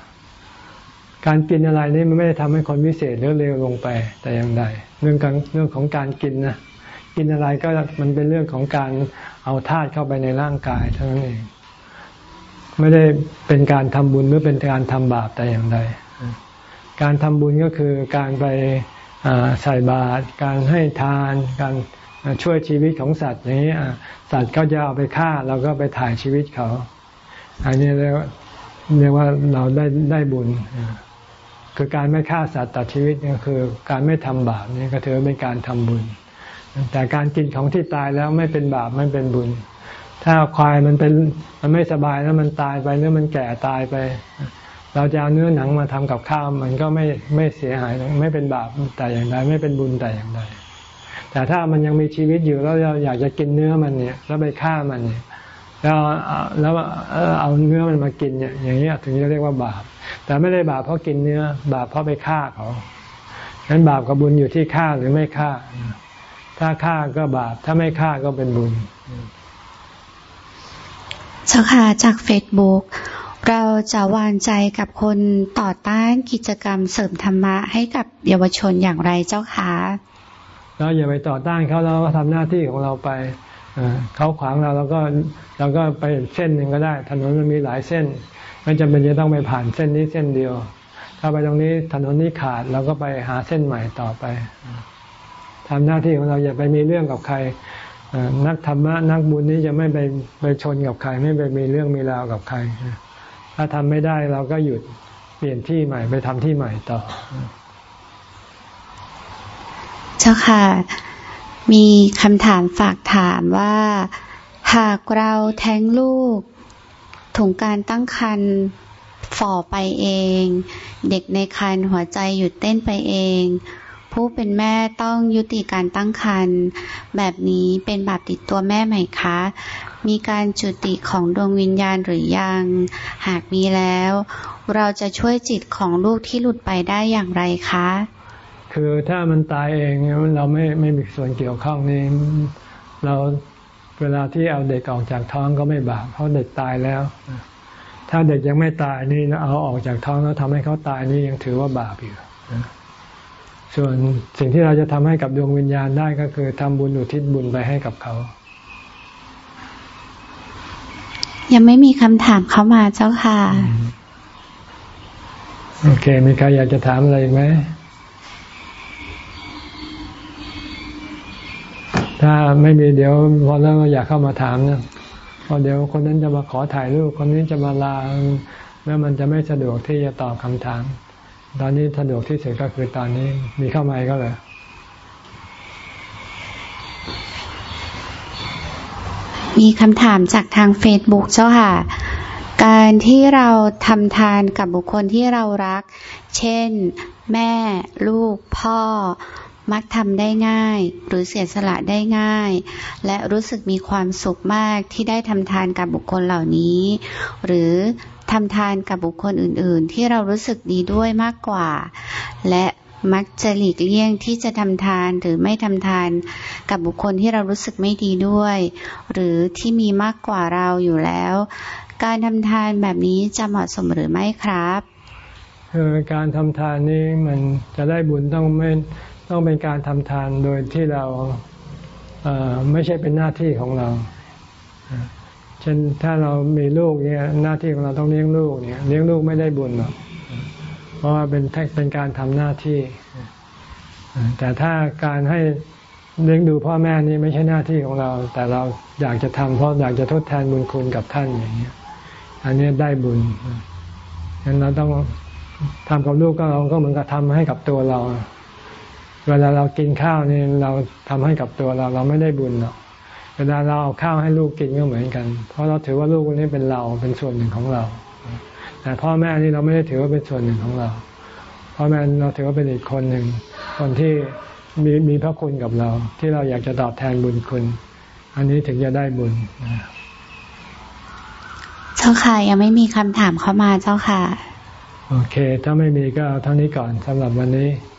การกินอะไรนี่มันไม่ได้ทำให้คนวิเศษหรือเร็วลงไปแต่อย่างใดเรื่องการเรื่องของการกินนะกินอะไรก็มันเป็นเรื่องของการเอาธาตุเข้าไปในร่างกายเท่านั้นเอง ไม่ได้เป็นการทำบุญหรือเป็นการทำบาปแต่อย่างใดการทำบุญก็คือการไปใส่บาตรการให้ทาน การช่วยชีวิตของสัตว์อย่างนี้สัตว์เขาจะเอาไปฆ่าเราก็ไปถ่ายชีวิตเขา อันนี้เรียกว่าเรียกว่าเราได้ได้บุญ คือการไม่ฆ่าสัตว์ตัดชีวิตก็คือ การไม่ทำบาปนี่ก็ถือเป็นการทำบุญ แต่การกินของที่ตายแล้วไม่เป็นบาปไม่เป็นบุญ ถ้าควายมันเป็นมันไม่สบายแล้วมันตายไปหรือมันแก่ตายไป เราจะเอาเนื้อหนังมาทำกับข้าวมันก็ไม่ไม่เสียหายไม่เป็นบาปแต่อย่างใดไม่เป็นบุญแต่อย่างใดแต่ถ้ามันยังมีชีวิตอยู่แล้วเราอยากจะกินเนื้อมันเนี่ย แล้วไปฆ่ามันเนี่ย แล้วแล้วเอาเนื้อมันมากินเนี่ยอย่างนี้ถึงจะเรียกว่าบาป แต่ไม่ได้บาปเพราะกินเนื้อ บาปเพราะไปฆ่าเขาฉะนั้นบาปกับบุญอยู่ที่ฆ่าหรือไม่ฆ่า ถ้าฆ่าก็บาป ถ้าไม่ฆ่าก็เป็นบุญเจ้าค่ะจากเฟซบุ๊กเราจะวางใจกับคนต่อต้านกิจกรรมเสริมธรรมะให้กับเยาวชนอย่างไรเจ้าคะเราอย่าไปต่อต้านเขาเราก็ทำหน้าที่ของเราไป เขาขวางเราเราก็เราก็ไปเส้นหนึ่งก็ได้ ถนนมันมีหลายเส้น ไม่จำเป็นจะต้องไปผ่านเส้นนี้เส้นเดียว ถ้าไปตรงนี้ถนนนี้ขาดเราก็ไปหาเส้นใหม่ต่อไปทำหน้าที่ของเราอย่าไปมีเรื่องกับใครนักธรรมะนักบุญนี้จะไม่ไปไปชนกับใคร ไม่ไปมีเรื่องมีราวกับใคร ถ้าทำไม่ได้เราก็หยุดเปลี่ยนที่ใหม่ไปทำที่ใหม่ต่อ เจ้าค่ะ มีคำถามฝากถามว่า หากเราแท้งลูกถุงการตั้งครรภ์ฝ่อไปเอง เด็กในครรภ์หัวใจหยุดเต้นไปเอง ผู้เป็นแม่ต้องยุติการตั้งครรภ์แบบนี้เป็นบาปติดตัวแม่ไหมคะ มีการจุติของดวงวิญญาณหรือยัง หากมีแล้ว เราจะช่วยจิตของลูกที่หลุดไปได้อย่างไรคะ คือถ้ามันตายเองเราไม่ไม่มีส่วนเกี่ยวข้องนี่เราเวลาที่เอาเด็กออกจากท้องก็ไม่บาปเพราะเด็กตายแล้ว ถ้าเด็กยังไม่ตายนี่เอาออกจากท้องแล้วทำให้เขาตายนี่ยังถือว่าบาปอยู่ส่ส่วนสิ่งที่เราจะทำให้กับดวงวิญญาณได้ก็คือทำบุญอุทิศบุญไปให้กับเขายังไม่มีคำถามเข้ามาเจ้าค่ะ โอเค มีใครอยากจะถามอะไรอีกไหม ถ้าไม่มีเดี๋ยวพอแล้วอยากเข้ามาถามนะพอเดี๋ยวคนนั้นจะมาขอถ่ายรูปคนนี้จะมาลาแล้วมันจะไม่สะดวกที่จะตอบคำถาม ตอนนี้สะดวกที่สุดก็คือตอนนี้มีเข้ามาก็เลยมีคำถามจากทางเฟซบุ๊กเจ้าค่ะ การที่เราทำทานกับบุคคลที่เรารัก เช่น แม่ ลูก พ่อ มักทำได้ง่าย หรือเสียสละได้ง่าย และรู้สึกมีความสุขมากที่ได้ทำทานกับบุคคลเหล่านี้ หรือทำทานกับบุคคลอื่น ๆ ที่เรารู้สึกดีด้วยมากกว่า และมักจะหลีกเลี่ยงที่จะทำทานหรือไม่ทำทานกับบุคคลที่เรารู้สึกไม่ดีด้วย หรือที่มีมากกว่าเราอยู่แล้ว การทำทานแบบนี้จะเหมาะสมหรือไม่ครับคือการทำทานนี้มันจะได้บุญต้องไม่ ต้องเป็นการทำทานโดยที่เราเไม่ใช่เป็นหน้าที่ของเราเช่นถ้าเรามีลูกเนี่ยหน้าที่ของเราต้องเลี้ยงลูกเนี่ยเลี้ยงลูกไม่ได้บุญหรอกเพราะว่าเป็นเป็นการทำหน้าที่แต่ถ้าการให้เลี้ยงดูพ่อแม่นี่ไม่ใช่หน้าที่ของเรา แต่เราอยากจะทำเพราะอยากจะทดแทนบุญคุณกับท่านอย่างเงี้ย อันนี้ได้บุญฉะนั้นเราต้องทำกับลูกก็เราก็เหมือนกับทำให้กับตัวเรา เวลาเรากินข้าวนี่เราทำให้กับตัวเรา เราไม่ได้บุญหรอกเวลาเราเอาข้าวให้ลูกกินก็เหมือนกัน เพราะเราถือว่าลูกคนนี้เป็นเราเป็นส่วนหนึ่งของเรา แต่พ่อแม่นี่เราไม่ได้ถือว่าเป็นส่วนหนึ่งของเราพ่อแม่เราถือว่าเป็นอีกคนหนึ่งคนที่มีมีพระคุณกับเรา ที่เราอยากจะตอบแทนบุญคุณ อันนี้ถึงจะได้บุญเจ้าค่ะยังไม่มีคำถามเข้ามาเจ้าค่ะ โอเค ถ้าไม่มีก็เอาเท่านี้ก่อนสำหรับวันนี้ข